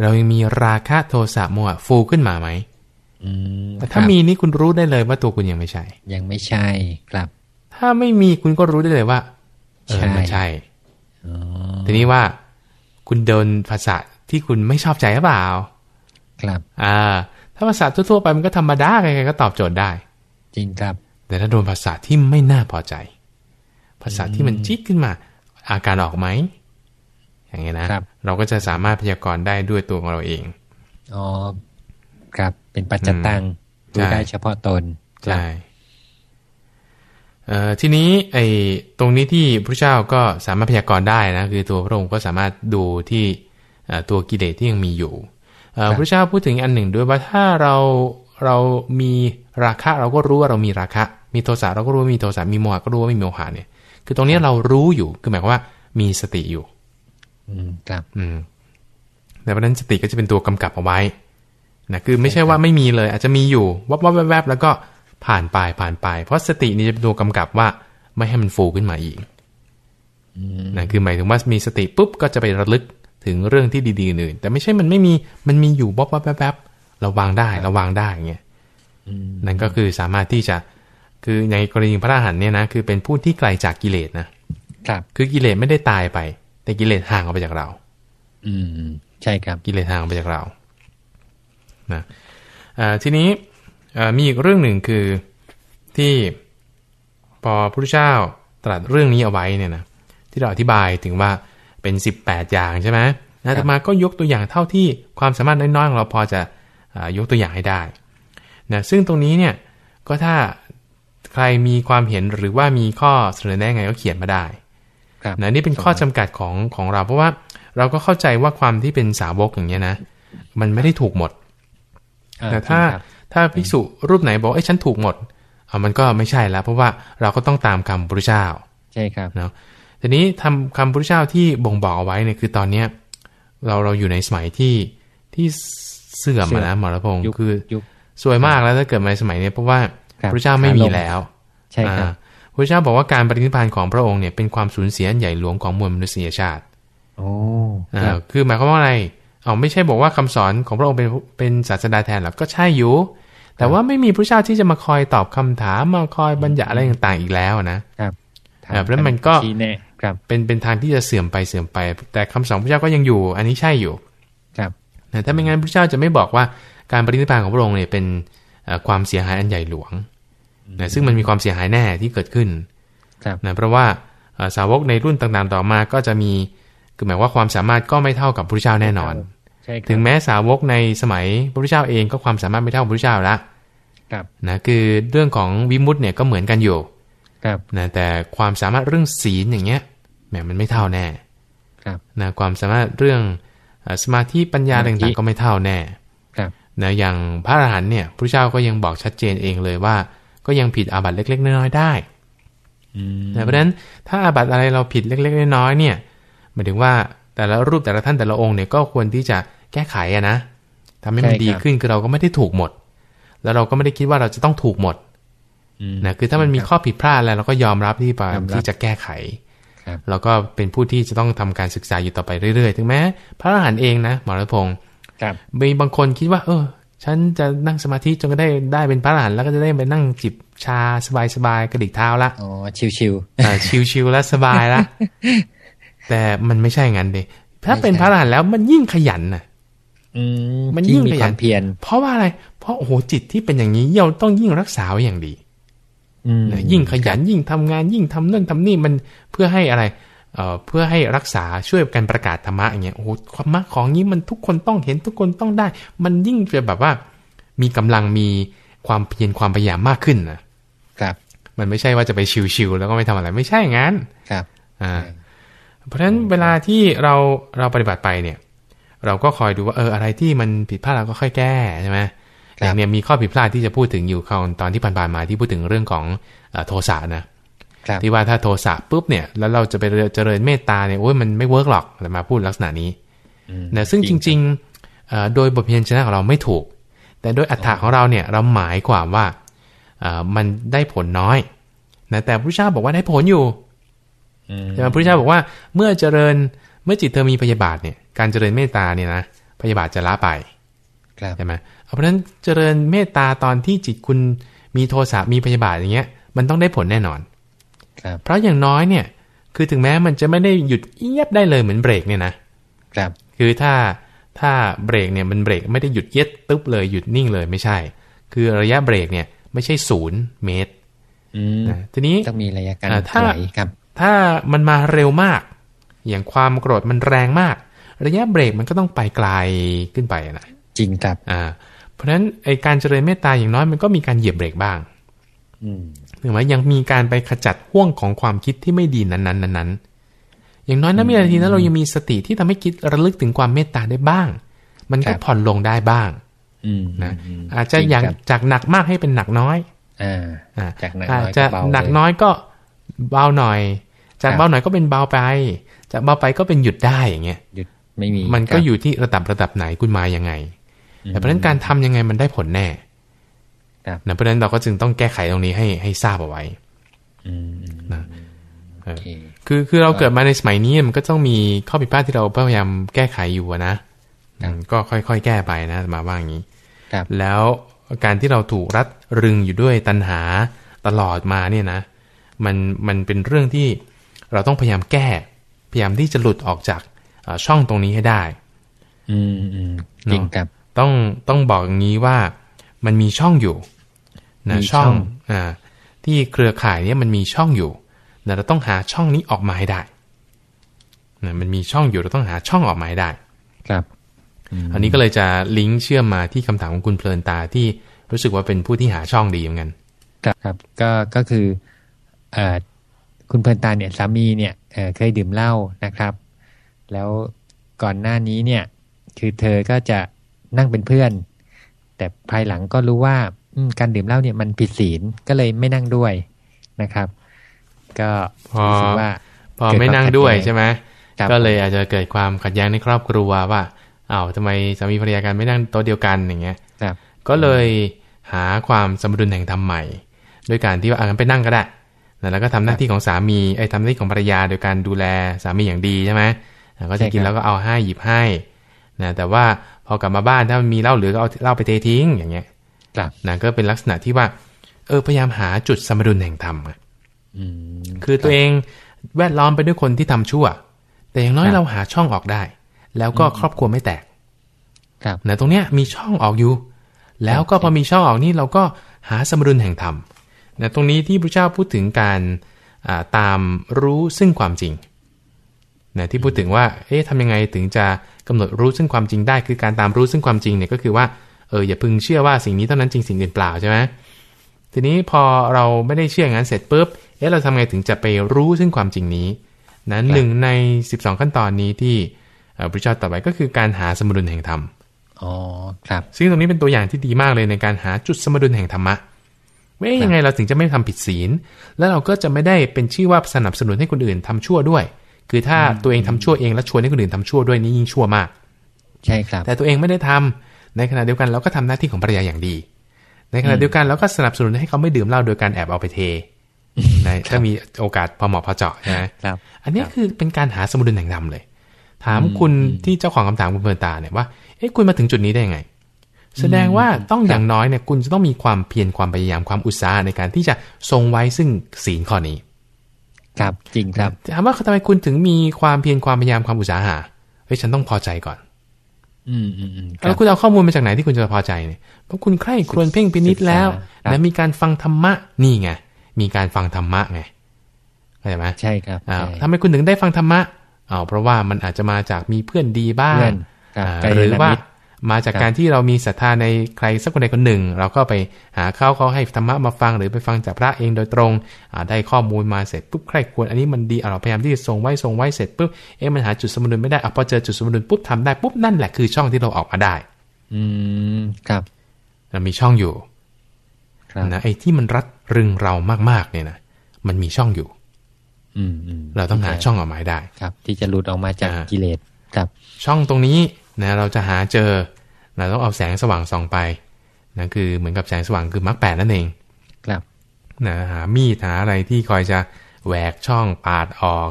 A: เรายังมีราคะโทสะโมหะฟูขึ้นมาไหม
B: อืม
A: แต่ถ้า
B: ครับ
A: มีนี่คุณรู้ได้เลยว่าตัวคุณยังไม่ใช่
B: ยังไม่ใช่ครับ
A: ถ้าไม่มีคุณก็รู้ได้เลยว่าเออ
B: ใช่
A: มันใช่
B: อ๋อ
A: ทีนี้ว่าคุณโดนภาษาที่คุณไม่ชอบใจหรือเปล่า
B: ครับ
A: อ่า ถ้าภาษาทั่วๆไปมันก็ธรรมดาใครๆก็ตอบโจทย์ได้
B: จริงครับ
A: แต่ถ้าโดนภาษาที่ไม่น่าพอใจ ภาษาที่มันจี๊ดขึ้นมา อาการออกไหมอย่างเงี้ยนะครับเราก็จะสามารถพยากรณ์ได้ด้วยตัวของเราเอง
B: อ๋อ ครับ เป็นปัจจตัง
A: ใช่
B: รู้ได้เฉพาะตนครับ
A: ใช่เอ่อทีนี้ไอ้ตรงนี้ที่พระเจ้าก็สามารถพยากรณ์ได้นะคือตัวพระองค์ก็สามารถดูที่เอ่อตัวกิเลสที่ยังมีอยู่เอ่อพระเจ้าพูดถึงอันหนึ่งด้วยว่าถ้าเราเรามีราคะเราก็รู้ว่าเรามีราคะ มีโทสะเราก็รู้ว่ามีโทสะมีโมหะก็รู้ว่ามีโมหะเนี่ย คือตรงนี้เรารู้อยู่คือหมายความว่ามีสติอยู่
B: อืมครับ
A: อืมแต่เพราะฉะนั้นสติก็จะเป็นตัวกำกับเอาไว้ นะคือไม่ใช่ว่าไม่มีเลย อาจจะมีอยู่วับวับแวบแวบแล้วก็ผ่านไปผ่านไป เพราะสตินี่จะเป็นตัวกำกับว่าไม่ให้มันฟูขึ้นมาอีก
B: อืม
A: นะคือหมายถึงว่ามีสติปุ๊บก็จะไประลึกถึงเรื่องที่ดีๆอื่นแต่ไม่ใช่มันไม่มีมันมีอยู่วับวับแวบแวบเราวางได้เราวางได้อย่างเงี้ย
B: อืม
A: นั่นก็คือสามารถที่จะคือในกรณีพระอรหันต์เนี่ยนะคือเป็นผู้ที่ไกลจากกิเลสนะครับ คือกิเลสไม่ได้ตายไป แต่กิเลสห่างออกไปจากเรา
B: อืมใช่ครับ
A: กิเลสห่างออกไปจากเรา นะอ่าทีนี้อ่ามีอีกเรื่องหนึ่งคือที่พอพระพุทธเจ้าตรัสเรื่องนี้เอาไว้เนี่ยนะที่เราอธิบายถึงว่าเป็น 18 อย่างใช่ไหมนะแต่มาก็ยกตัวอย่างเท่าที่ความสามารถน้อยๆของเราพอจะอ่ายกตัวอย่างให้ได้นะซึ่งตรงนี้เนี่ยก็ถ้าใครมีความเห็นหรือว่ามีข้อเสนอแนะไงก็เขียนมาได้
B: ครับ
A: นะนี่เป็นข้อจำกัดของของเรา เพราะว่าเราก็เข้าใจว่าความที่เป็นสาวกอย่างเงี้ยนะ มันไม่ได้ถูกหมด
B: อ่
A: แต่ถ้า
B: จริงครับ
A: ถ้าภิกษุรูปไหนบอกเอ้ยฉันถูกหมดเอามันก็ไม่ใช่แล้ว เพราะว่าเราก็ต้องตามคำพระพุทธเจ้า
B: ใช่ครับ
A: เนาะทีนี้ทำคำพระพุทธเจ้าที่บ่งบอกเอาไว้เนี่ยคือตอนเนี้ยเราเราอยู่ในสมัยที่ที่เสื่อมอะนะหมอระพงศ์
B: ยุค
A: คือ
B: ยุค
A: สวยมากแล้วถ้าเกิดมาในสมัยเนี้ยเพราะว่า
B: ค
A: พ
B: รับ
A: ระพุทธเจ้าไม่มี
B: ขาลง
A: แล้ว
B: ใช่ครับ
A: อ่าพระพุทธเจ้าบอกว่าการปฏินิพพานของพระองค์เนี่ยเป็นความสูญเสียอันใหญ่หลวงของมวลมนุษยชาติ
B: โอ้
A: อ่า
B: ครับ
A: คือหมายความว่าอะไร เอาไม่ใช่บอกว่าคำสอนของพระองค์เป็นเป็นศาสดาแทนหรอกก็ใช่อยู่ แต่ว่าไม่มีพระเจ้าที่จะมาคอยตอบคำถามมาคอยบัญญัติอะไรต่างๆอีกแล้วนะ
B: ครับ
A: เอ่อเพราะฉะนั้นมันก็
B: ชี้แน่ครับ
A: เป็นเป็นทางที่จะเสื่อมไปเสื่อมไป แต่คำสอนพระเจ้าก็ยังอยู่ อันนี้ใช่อยู่
B: ครับ
A: นะถ้าไม่งั้นพระเจ้าจะไม่บอกว่าการปฏินิพพานของพระองค์เนี่ยเป็นเอ่อความเสียหายอันใหญ่หลวงนะซึ่งมันมีความเสียหายแน่ที่เกิดขึ้น
B: ครับ
A: นะเพราะว่าเอ่อสาวกในรุ่นต่างๆต่อมาก็จะมีคือหมายว่าความสามารถก็ไม่เท่ากับพระเจ้าแน่นอน
B: ใช่ครับ
A: ถึงแม้สาวกในสมัยพระพุทธเจ้าเองก็ความสามารถไม่เท่าพระพุทธเจ้าละ
B: ครับ
A: นะคือเรื่องของวิมุตติเนี่ยก็เหมือนกันอยู่
B: ครับ
A: นะแต่ความสามารถเรื่องศีลอย่างเงี้ยแหมมันไม่เท่าแน่
B: ครับ
A: นะความสามารถเรื่องเอ่อสมาธิปัญญา
B: สมาธิ
A: ต่างๆก็ไม่เท่าแน่
B: ครับ
A: นะอย่างพระอรหันต์เนี่ยพระเจ้าก็ยังบอกชัดเจนเองเลยว่า ก็ยังผิดอาบัติเล็ก ๆ น้อยๆได้
B: อืม
A: นะเพราะฉะนั้นถ้าอาบัติอะไรเราผิดเล็ก ๆ น้อยๆเนี่ยหมายถึงว่าแต่ละรูปแต่ละท่านแต่ละองค์เนี่ยก็ควรที่จะ แก้ไขอะนะทำให้มันดีขึ้นคือเราก็ไม่ได้ถูกหมด แล้วเราก็ไม่ได้คิดว่าเราจะต้องถูกหมด
B: อืม
A: นะคือถ้ามันมีข้อผิดพลาดแล้วเราก็ยอมรับที่ไป
B: ยอมรับ
A: ที่จะแก้ไข
B: ครับ
A: แล้วก็เป็นผู้ที่จะต้องทำการศึกษาอยู่ต่อไปเรื่อยๆ ถึงแม้ พระอรหันต์เองนะหมอรัตพงศ์
B: ครับ
A: มีบางคนคิดว่า เออ ฉันจะนั่งสมาธิจนก็ได้ได้เป็นพระอรหันต์แล้วก็จะได้ไปนั่งจิบชาสบายๆกระดิกเท้าละ
B: อ๋อชิว
A: อ่าชิวๆแล้วสบายละแต่มันไม่ใช่งั้นเดถ้า
B: ไม่ใช่
A: เป็นพระอรหันต์แล้วมันยิ่งขยันน่ะ
B: ๆอื ม
A: มันยิ่ง
B: มี
A: ข
B: ค
A: ยัน
B: วามเพียร
A: เพราะว่าอะไร เพราะโอ้โหจิตที่เป็นอย่างนี้เราต้องยิ่งรักษาไว้อย่างดี
B: อืม
A: นะยิ่งขยันยิ่งทำงานยิ่งทำนั่นทำนี่มันเพื่อให้อะไรเอ่อเพื่อให้รักษาช่วยกันประกาศธรรมะอย่างเงี้ยโอ้โหความมะของนี้มันทุกคนต้องเห็นทุกคนต้องได้ มันยิ่งจะแบบว่า มีกำลังมีความเพียรความพยายามมากขึ้นนะครับ มันไม่ใช่ว่าจะไป chill ๆแล้วก็ไม่ทำอะไรไม่ใช่งั้น
B: ครับ
A: อ่า เพราะฉะนั้นเวลาที่เราเราปฏิบัติไปเนี่ย เราก็คอยดูว่าเอออะไรที่มันผิดพลาดเราก็ค่อยแก้ใช่ไหม
B: ครับ
A: อย่างเนี่ยมีข้อผิดพลาดที่จะพูดถึงอยู่คราวตอนที่ผ่านๆมาที่พูดถึงเรื่องของเอ่อโทสะนะครับที่ว่าถ้าโทสะปุ๊บเนี่ยแล้วเราจะไปเจริญเมตตาเนี่ยโอ้ยมันไม่ work หรอกแต่มาพูดลักษณะนี้
B: อืม
A: นะซึ่งจริงๆเอ่อโดยบทพยัญชนะของเราไม่ถูก แต่โดยอัฏฐะของเราเนี่ยเราหมายความว่าเอ่อมันได้ผลน้อยนะแต่พระพุทธเจ้าบอกว่าได้ผลอยู่
B: อืม
A: ใช่ไหมพระพุทธเจ้าบอกว่าเมื่อเจริญ เมื่อจิตเธอมีพยาบาทเนี่ยการเจริญเมตตาเนี่ยนะพยาบาทจะละไป
B: ครับ
A: ใช่ไหมเพราะฉะนั้นเจริญเมตตาตอนที่จิตคุณมีโทสะมีพยาบาทอย่างเงี้ย มันต้องได้ผลแน่นอน
B: ครับ
A: เพราะอย่างน้อยเนี่ย คือถึงแม้มันจะไม่ได้หยุดเอียบได้เลยเหมือนเบรกเนี่ยนะครับ คือถ้าถ้าเบรกเนี่ยมันเบรกไม่ได้หยุดเอียดตึ๊บเลยหยุดนิ่งเลยไม่ใช่ คือระยะเบรกเนี่ยไม่ใช่ศูนย์เมตร
B: อืม
A: นะทีนี้
B: ต้องมีระยะการ
A: อ่าถ้า
B: ไหลครับ
A: ถ้ามันมาเร็วมาก อย่างความโกรธมันแรงมาก ระยะเบรกมันก็ต้องไปไกลขึ้นไปนะ
B: จริงครับ
A: อ่าเพราะฉะนั้นไอการเจริญเมตตาอย่างน้อยมันก็มีการเหยียบเบรกบ้าง
B: อืม
A: ถึงแม้ยังมีการไปขจัดห่วงของความคิดที่ไม่ดีนั้นๆนั้นๆอย่างน้อยนะวินาทีนั้นเรายังมีสติที่ทำให้คิดระลึกถึงความเมตตาได้บ้าง มันก็ผ่อนลงได้บ้าง
B: อืม
A: นะ
B: ม
A: อาจจะอย่าง
B: ริครับ
A: จากหนักมากให้เป็นหนักน้อย
B: อ่า
A: อ่า
B: จากหนัก
A: อาจ
B: น้อย
A: จะ
B: ก็เบา
A: หนัก
B: เลย
A: น้อยก็เบาหน่อย จาก
B: ครับ
A: เบาหน่อยก็เป็นเบาไป จากเบาไปก็เป็นหยุดได้อย่างเงี้ย
B: หยุดไม่มี
A: มัน
B: ค
A: ก็
B: รับ
A: อยู่ที่ระดับระดับไหนคุณมายังไง
B: อืม
A: แต่เพราะฉะนั้นการทำยังไงมันได้ผลแน่
B: ครับ
A: นะเพราะฉะนั้นเราก็จึงต้องแก้ไขตรงนี้ให้ให้ทราบเอาไว้
B: อืมอืม
A: นะเอ
B: โอ
A: อ
B: เค
A: คือคือเราเกิดมาในสมัยนี้มันก็ต้องมีข้อผิดพลาดที่เราพยายามแก้ไขอยู่อะนะอืมก็ค่อยๆ แก้ไปนะมาว่าอย่างนี้
B: ครับ
A: แล้วการที่เราถูกรัดรึงอยู่ด้วยตัณหาตลอดมาเนี่ยนะ มันมันเป็นเรื่องที่เราต้องพยายามแก้พ ยายามที่จะหลุดออกจากเอ่อช่องตรงนี้ให้ได้
B: อืมอืมจริงครับ
A: ต้องต้องบอกอย่างนี้ว่ามันมีช่องอยู่นะ
B: มีช่
A: ช่
B: อ
A: องงอ่าที่เครือข่ายเนี่ยมันมีช่องอยู่นะเราต้องหาช่องนี้ออกมาให้ได้นะมันมีช่องอยู่เราต้องหาช่องออกมาให้ได้
B: ครับ
A: อันนี้ก็เลยจะลิงก์เชื่อมมาที่คำถามของคุณเพลินตาที่รู้สึกว่าเป็นผู้ที่หาช่องดีเหมือนกัน
B: ครับครับก็ก็คือเอ่อ คุณเพลินตาเนี่ยสามีเนี่ยเอ่อเคยดื่มเหล้านะครับ แล้วก่อนหน้านี้เนี่ย คือเธอก็จะนั่งเป็นเพื่อน แต่ภายหลังก็รู้ว่าอืมการดื่มเหล้าเนี่ยมันผิดศีลก็เลยไม่นั่งด้วยนะครับ ก็
A: พอ
B: รู้สึกว่า
A: พอ
B: เกิด
A: ไม่นั่งด้วย
B: ความขัดแย้ง
A: ใช่ไหม
B: ครับ
A: ก็เลยอาจจะเกิดความขัดแย้งในครอบครัวว่าอ้าวทำไมสามีภรรยากันไม่นั่งโต๊ะเดียวกันอย่างเงี้ย
B: ครับ
A: ก็เลยหาความสมดุลแห่งธรรมใหม่ ด้วยการที่ว่าอะงั้นไปนั่งก็ได้นะ แล้วก็ทำหน้าที่ของสามีไอ้ยทำหน้าที่ของภรรยาโดยการดูแลสามีอย่างดีใช่ไหมอะก็จะกิน
B: ใช่ครับ
A: แล้วก็เอาให้หยิบให้นะแต่ว่าพอกลับมาบ้านถ้ามันมีเหล้าเหลือก็เอาเหล้าไปเททิ้งอย่างเงี้ย
B: ครับ
A: นะก็เป็นลักษณะที่ว่า เออพยายามหาจุดสมดุลแห่งธรรมอะ
B: อืม
A: คือตัวเองแวดล้อมไปด้วยคนที่ทำชั่ว แต่อย่างน้อย
B: ครับ
A: เราหาช่องออกได้ แล้วก็ครอบครัวไม่แตก
B: ครับ
A: นะตรงเนี้ยมีช่องออกอยู่ แล้วก็พอมีช่องออกนี่เราก็หาสมดุลแห่งธรรม นะตรงนี้ที่พระเจ้าพูดถึงการอ่าตามรู้ซึ่งความจริงนะที่พูดถึงว่า เอ๊ะทำยังไงถึงจะกำหนดรู้ซึ่งความจริงได้ คือการตามรู้ซึ่งความจริงเนี่ยก็คือว่า เอออย่าพึงเชื่อว่าสิ่งนี้เท่านั้นจริงสิ่งอื่นเปล่าใช่ไหมทีนี้พอเราไม่ได้เชื่ออย่างนั้นเสร็จปุ๊บ เอ๊ะเราทำไงถึงจะไปรู้ซึ่งความจริงนี้นะหนึ่งใน 12 ขั้นตอนนี้ที่เอ่อพระเจ้าตรัสไว้ก็คือการหาสมดุลแห่งธรรม
B: อ๋อ ครับ
A: ซึ่งตรงนี้เป็นตัวอย่างที่ดีมากเลยในการหาจุดสมดุลแห่งธรรมะ ว่าเอ๊ะยังไงเราถึงจะไม่ทำผิดศีล แล้วเราก็จะไม่ได้เป็นชื่อว่าสนับสนุนให้คนอื่นทำชั่วด้วย คือถ้าตัวเองทำชั่วเองแล้วชวนให้คนอื่นทำชั่วด้วยนี่ยิ่งชั่วมาก
B: ใช่ครับ
A: แต่ตัวเองไม่ได้ทำในขณะเดียวกันเราก็ทำหน้าที่ของภรรยาอย่างดี ในขณะเดียวกันเราก็สนับสนุนให้เขาไม่ดื่มเหล้าโดยการแอบเอาไปเทในถ้ามีโอกาสพอเหมาะพอเจาะใช่ไหม
B: ครับ
A: อันนี้คือเป็นการหาสมดุลแห่งธรรมเลย ถามคุณที่เจ้าของคำถามคุณเพลินตาเนี่ยว่าเอ๊ะคุณมาถึงจุดนี้ได้ยังไง แสดงว่าต้องอย่างน้อยเนี่ยคุณจะต้องมีความเพียรความพยายามความอุตสาหะในการที่จะทรงไว้ซึ่งศีลข้อนี้
B: ครับจริงครับ
A: ถามว่าทำไมคุณถึงมีความเพียรความพยายามความอุตสาหะเฮ้ยฉันต้องพอใจก่อน
B: อืมอืมอืมค
A: แล้
B: รั
A: ว
B: บ
A: คุณเอาข้อมูลมาจากไหนที่คุณจะพอใจเนี่ยเพราะคุณใคร่ครวญเพ่งพินิษแล้ว
B: ศึกษาครับ
A: และมีการฟังธรรมะนี่ไงมีการฟังธรรมะไงเข้าใจไหม
B: ใช่ครับ
A: อ่า
B: ใช่
A: ทำไมคุณถึงได้ฟังธรรมะอ้าวเพราะว่ามันอาจจะมาจากมีเพื่อนดีบ้าง
B: เพื่อนครับ
A: อ่า
B: กัลยาณ
A: หรือว่า
B: มิตร
A: มาจาก
B: ครับ
A: การที่เรามีศรัทธาในใครสักคนใดคนหนึ่ง เราก็ไปหาเขาเขาให้ธรรมะมาฟังหรือไปฟังจากพระเองโดยตรงอ่าได้ข้อมูลมาเสร็จปุ๊บใครควรอันนี้มันดีอะเราพยายามที่จะทรงไว้ทรงไว้เสร็จปุ๊บเอ๊ะมันหาจุดสมดุลไม่ได้อะพอเจอจุดสมดุลปุ๊บทำได้ปุ๊บนั่นแหละคือช่องที่เราออกมาได้
B: อืมครับ
A: มันมีช่องอยู่
B: ครับ
A: นะไอ้ที่มันรัดรึงเรามากๆเนี่ยนะมันมีช่องอยู่
B: อืมอืม
A: เราต้องหาช่องออกมาให้ได้
B: ครับ ที่จะหลุดออกมาจาก
A: อ่า
B: กิเลสครับ
A: ช่องตรงนี้ นะเราจะหาเจอเราต้องเอาแสงสว่างส่องไปนะคือเหมือนกับแสงสว่างคือมรรคแปดนั่นเอง
B: ครับ
A: นะหามีดหาอะไรที่คอยจะแหวกช่องปาดออก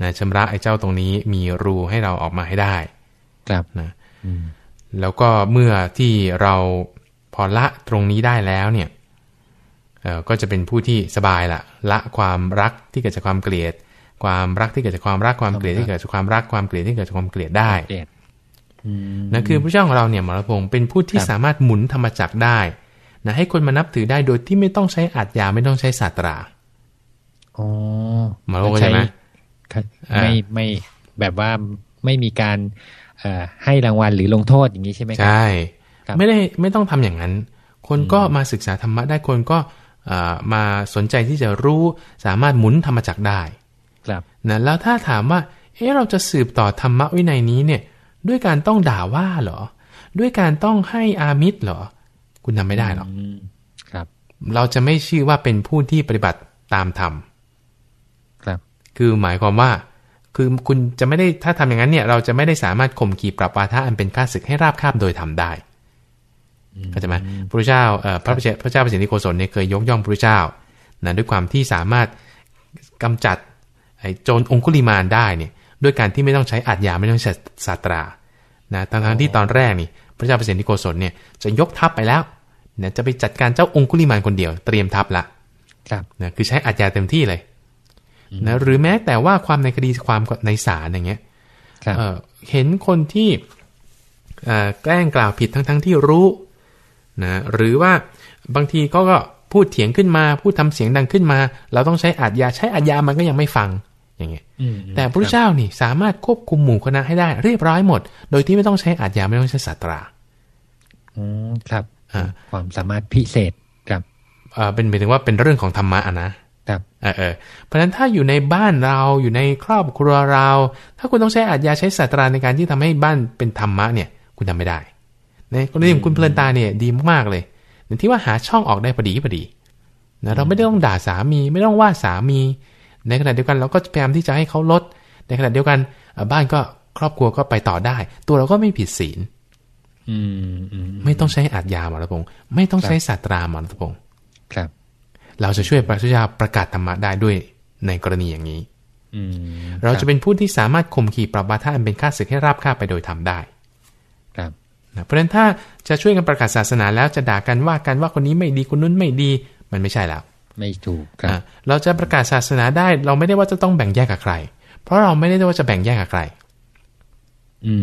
A: นะชำระไอ้เจ้าตรงนี้มีรูให้เราออกมาให้ได้
B: ครับ
A: นะ
B: อืม
A: แล้วก็เมื่อที่เราพอละตรงนี้ได้แล้วเนี่ยเอ่อก็จะเป็นผู้ที่สบายละละความรักที่เกิดจากความเกลียด ความรักที่เกิดจากความรักความเกลียดที่เกิดจากความรักความเกลียดที่เกิดจากความเกลียดได้
B: เกลียดอืม
A: นั่นคือพระเจ้าของเราเนี่ยหมอรพงศ์เป็นผู้ที่
B: ครับ
A: สามารถหมุนธรรมจักรได้นะให้คนมานับถือได้โดยที่ไม่ต้องใช้อาจยาไม่ต้องใช้ศาสตรา
B: อ๋อ
A: หมอโลกเข้าใจไหม
B: ครับ
A: อ่า
B: ไม่ไม่แบบว่าไม่มีการเอ่อให้รางวัลหรือลงโทษอย่างนี้ใช่ไหมครั
A: ใช่
B: ครับ
A: ไม่ได้ไม่ต้องทำอย่างนั้น คนก็มาศึกษาธรรมะได้คนก็เอ่อมาสนใจที่จะรู้สามารถหมุนธรรมจักรได้
B: ครับ
A: นะแล้วถ้าถามว่าเอ๊ะเราจะสืบต่อธรรมะวินัยนี้เนี่ย ด้วยการต้องด่าว่าเหรอ ด้วยการต้องให้อามิตรเหรอ คุณทำไม่ได้หรอก
B: อืมครับ
A: เราจะไม่ชื่อว่าเป็นผู้ที่ปฏิบัติตามธรรม
B: ครับ
A: คือหมายความว่า คือคุณจะไม่ได้ถ้าทำอย่างนั้นเนี่ย เราจะไม่ได้สามารถข่มขีปรับวาทะอันเป็นข้าศึกให้ราบคาบโดยทำได้เข้าใจไหมพระเจ้าเอ่อพระพระเจ้าพระเจ้าประสิทธิโกศลเนี่ยเคยยกย่องพระเจ้านะด้วยความที่สามารถกำจัดไอ้โจรองคุลิมานได้เนี่ย ด้วยการที่ไม่ต้องใช้อาจยาไม่ต้องใช้ศาสตรานะทั้งๆที่ตอนแรกนี่พระเจ้าประสิทธิโกศลเนี่ยจะยกทัพไปแล้วนะจะไปจัดการเจ้าองคุลิมานคนเดียวเตรียมทัพละ
B: ครับ
A: นะคือใช้อาจยาเต็มที่เลยนะหรือแม้แต่ว่าความในคดีความในศาลอย่างเงี้ย
B: ครับ
A: เอ่อเห็นคนที่เอ่อแกล้งกล่าวผิดทั้งๆทที่รู้นะหรือว่าบางทีก็ก็พูดเถียงขึ้นมา พูดทำเสียงดังขึ้นมา เราต้องใช้อาจยาใช้อาจยามันก็ยังไม่ฟัง อย่างเงี้ย
B: อืม
A: แต่พระเจ้านี่สามารถควบคุมหมู่คณะให้ได้เรียบร้อยหมด โดยที่ไม่ต้องใช้อาจยาไม่ต้องใช้ศาสตรา
B: อืมครับ
A: อ่า
B: ความสามารถพิเศษครับ
A: เอ่อเป็นหมายถึงว่าเป็นเรื่องของธรรมะอะนะ
B: ครับ
A: เออเออเพราะฉะนั้นถ้าอยู่ในบ้านเราอยู่ในครอบครัวเรา ถ้าคุณต้องใช้อาจยาใช้ศาสตราในการที่ทำให้บ้านเป็นธรรมะเนี่ย คุณทำไม่ได้ในกรณีของคุณเพลินตาเนี่ยดีมากๆเลยอย่างที่ว่าหาช่องออกได้พอดีพอดีนะเราไม่ได้ต้องด่าสามี ไม่ต้องว่าสามี ในขณะเดียวกันเราก็พยายามที่จะให้เขาลด ในขณะเดียวกันเอ่อบ้านก็ครอบครัวก็ไปต่อได้ ตัวเราก็ไม่ผิดศีล
B: อืมอืม
A: ไม่ต้องใช้อาจยาหมอรัตพงศ์ไม่ต้องใช้ศาสตราหมอรัตพงศ์
B: ครับ
A: เราจะช่วยพระพุทธเจ้าประกาศธรรมะได้ด้วยในกรณีอย่างนี้
B: อืม
A: เราจะเป็นผู้ที่สามารถข่มขีปรับบาทะอันเป็นค่าศึกให้ราบคาบไปโดยทำได้
B: ครับ
A: นะเพราะฉะนั้นถ้าจะช่วยกันประกาศศาสนาแล้วจะด่ากันว่ากันว่าคนนี้ไม่ดีคนนู้นไม่ดี มันไม่ใช่แล้ว
B: ไม่ถูกครับ
A: อะเราจะประกาศศาสนาได้ เราไม่ได้ว่าจะต้องแบ่งแยกกับใคร เพราะเราไม่ได้ว่าจะแบ่งแยกกับใคร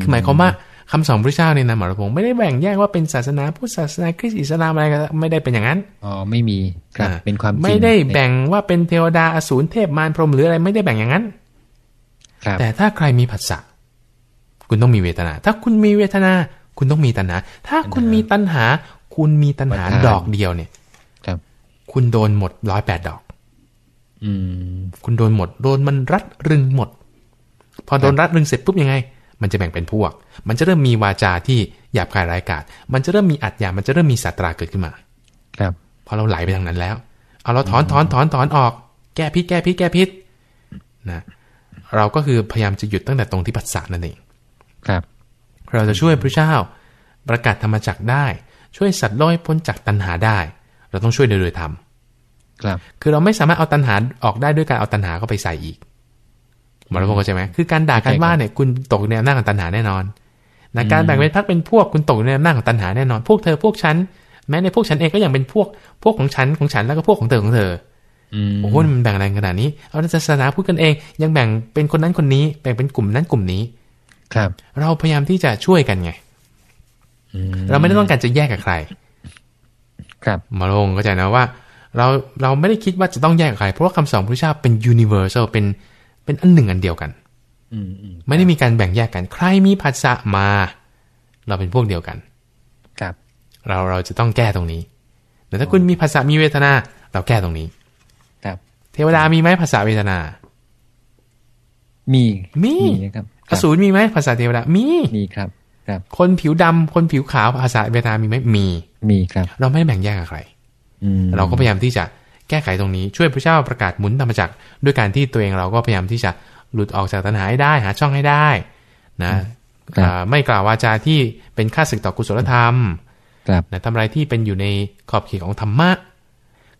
A: คือหมายความว่าคำสอนพระเจ้าเนี่ยนะหมอระพงศ์ไม่ได้แบ่งแยกว่าเป็นศาสนาพุทธศาสนาคริสต์อิสลามอะไรกันไม่ได้เป็นอย่างนั้น
B: อ๋อไม่มีครับ
A: อะ
B: เป็นความจริง
A: ไม่ได้แบ่งว่าเป็นเทวดาอสูรเทพมารพรหมหรืออะไรไม่ได้แบ่งอย่างนั้น
B: ครับ
A: แต่ถ้าใครมีผัสสะคุณต้องมีเวทนา ถ้าคุณมีเวทนา คุณต้องมีตัณหา ถ้าคุณมีตัณหา คุณมีตัณหาดอกเดียวเนี่ย
B: ครับ
A: คุณโดนหมดร้อยแปดดอก
B: อืม
A: คุณโดนหมด โดนมันรัดรึงหมด พอโดนรัดรึงเสร็จปุ๊บยังไง มันจะแบ่งเป็นพวก มันจะเริ่มมีวาจาที่หยาบคายร้ายกาจมันจะเริ่มมีอัตยามันจะเริ่มมีสัตราเกิดขึ้นมา
B: ครับ
A: พอเราไหลไปทางนั้นแล้ว เอาเราถอนถอนถอนถอนออก แก้พิษแก้พิษแก้พิษนะเราก็คือพยายามจะหยุดตั้งแต่ตรงที่ปัสสะนั่นเอง
B: ครับ
A: เราจะช่วยพระเจ้าประกาศธรรมจักรได้ ช่วยสัตว์โลกให้พ้นจากตัณหาได้ เราต้องช่วยโดยโดยธรรม
B: ครับ
A: คือเราไม่สามารถเอาตัณหาออกได้ด้วยการเอาตัณหาเข้าไปใส่อีกหมอรัพงศ์เข้าใจไหมคือการด่ากันว่าเนี่ยคุณตกในอำนาจของตัณหาแน่นอนนะการแบ่งเป็นพรรคเป็นพวกคุณตกในอำนาจของตัณหาแน่นอน พวกเธอพวกฉันแม้ในพวกฉันเองก็ยังเป็นพวกพวกของฉันของฉันแล้วก็พวกของเธอของเธอ
B: อืม
A: โอ้โหมันแบ่งอะไรขนาดนี้ เอาในศาสนาพูดกันเอง ยังแบ่งเป็นคนนั้นคนนี้ แบ่งเป็นกลุ่มนั้นกลุ่มนี้
B: ครับ
A: เราพยายามที่จะช่วยกันไง
B: อืม
A: เราไม่ได้ต้องการจะแยกกับใคร
B: ครับ
A: หมาลงเข้าใจนะว่า เราเราไม่ได้คิดว่าจะต้องแยกกับใคร เพราะว่าคำสอนพระพุทธเจ้าเป็น universal เป็นเป็นอันหนึ่งอันเดียวกัน
B: อืมอืม
A: ไม่ได้มีการแบ่งแยกกัน ใครมีผัสสะมา เราเป็นพวกเดียวกัน
B: ครับ
A: เราเราจะต้องแก้ตรงนี้ แต่ถ้าคุณมีภาษามีเวทนา เราแก้ตรงนี้
B: ครับ
A: เทวดามีไหมภาษาเวทนา
B: มี
A: มี
B: นะครับค
A: อ
B: รับ
A: สูรมีไหมภาษาเทวดา มี
B: มีครับ ครับ
A: คนผิวดำคนผิวขาวภาษาเวทนามีไหมมี
B: มีครับ
A: เราไม่ได้แบ่งแยกกับใคร
B: อืม
A: เราก็พยายามที่จะแก้ไขตรงนี้ช่วยพระเจ้าประกาศหมุนธรรมจักรด้วยการที่ตัวเองเราก็พยายามที่จะหลุดออกจากตัณหาให้ได้ หาช่องให้ได้นะอ่าไม่กล่าววาจาที่เป็นค่าศึกต่อกุศลธรรม
B: ครับ
A: นะทำอะไรที่เป็นอยู่ในขอบเขตของธรรมะ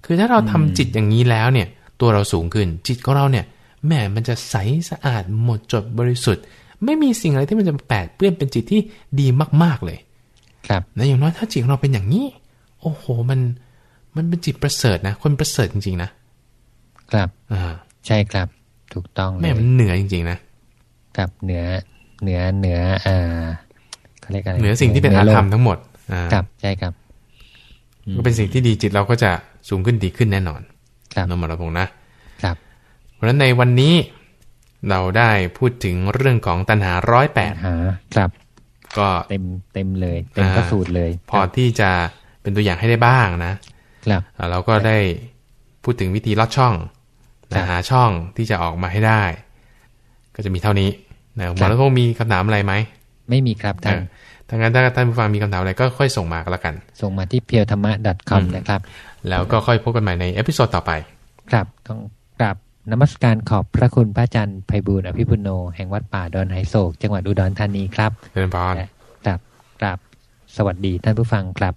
A: คือถ้าเราทำจิตอย่างนี้แล้วเนี่ย ตัวเราสูงขึ้น จิตของเราเนี่ยแหมมันจะใสสะอาดหมดจดบริสุทธิ์ ไม่มีสิ่งอะไรที่มันจะแปดเปื้อนเป็นจิตที่ดีมาก ๆเลย
B: ครับ
A: นะอย่างน้อยถ้าจิตของเราเป็นอย่างนี้ โอ้โห มัน มันเป็นจิตประเสริฐนะ คนประเสริฐจริงๆนะครับอ่า
B: ใช่ครับ ถูกต้องเล
A: แม่
B: ย
A: มันเหนือจริงๆนะ
B: ครับเหนือเหนือเหนืออ่าเขาเรียกอะไร
A: เหนือสิ่งที่เป็นอาธรรม
B: โลก
A: ทั้งหมดอ่า
B: ครับใช่ครับ
A: ก็เป็นสิ่งที่ดีจิตเราก็จะสูงขึ้นดีขึ้นแน่นอน
B: ครับ
A: นมรพงษ์นะเพราะฉะนั้นในวันนี้เราได้พูดถึงเรื่องของตัณหาร้อยแปด
B: หาครับ
A: ก็
B: เต็มเต็มเลย เต็ม
A: อ่า
B: พระสูตรเลย
A: พอที่จะเป็นตัวอย่างให้ได้บ้างนะครับอ่า เราก็ได้พูดถึงวิธีลอดช่อง
B: ครั
A: นะ
B: บ
A: หาช่องที่จะออกมาให้ได้ ก็จะมีเท่านี้นะ
B: ครั
A: อแล้วพงษ์มีคำถามอะไรไหม
B: ไม่มีครับท่าน
A: เออถ้างั้นถ้าท่านผู้ฟังมีคำถามอะไรก็ค่อยส่งมาก็แล้วกัน
B: ส่งมาที่ Puredhamma .com นะครับ
A: แล้วก็ค่อยพบกันใหม่ใน episode ต่อไป
B: ครับต้องกราบนมัสการขอบพระคุณพระอาจารย์ไพบูลย์อภิปุณโณ แห่งวัดป่าดอนหายโศก จังหวัดอุดรธานีครับ
A: เจริญพร
B: และกราบกราบสวัสดีท่านผู้ฟังครับ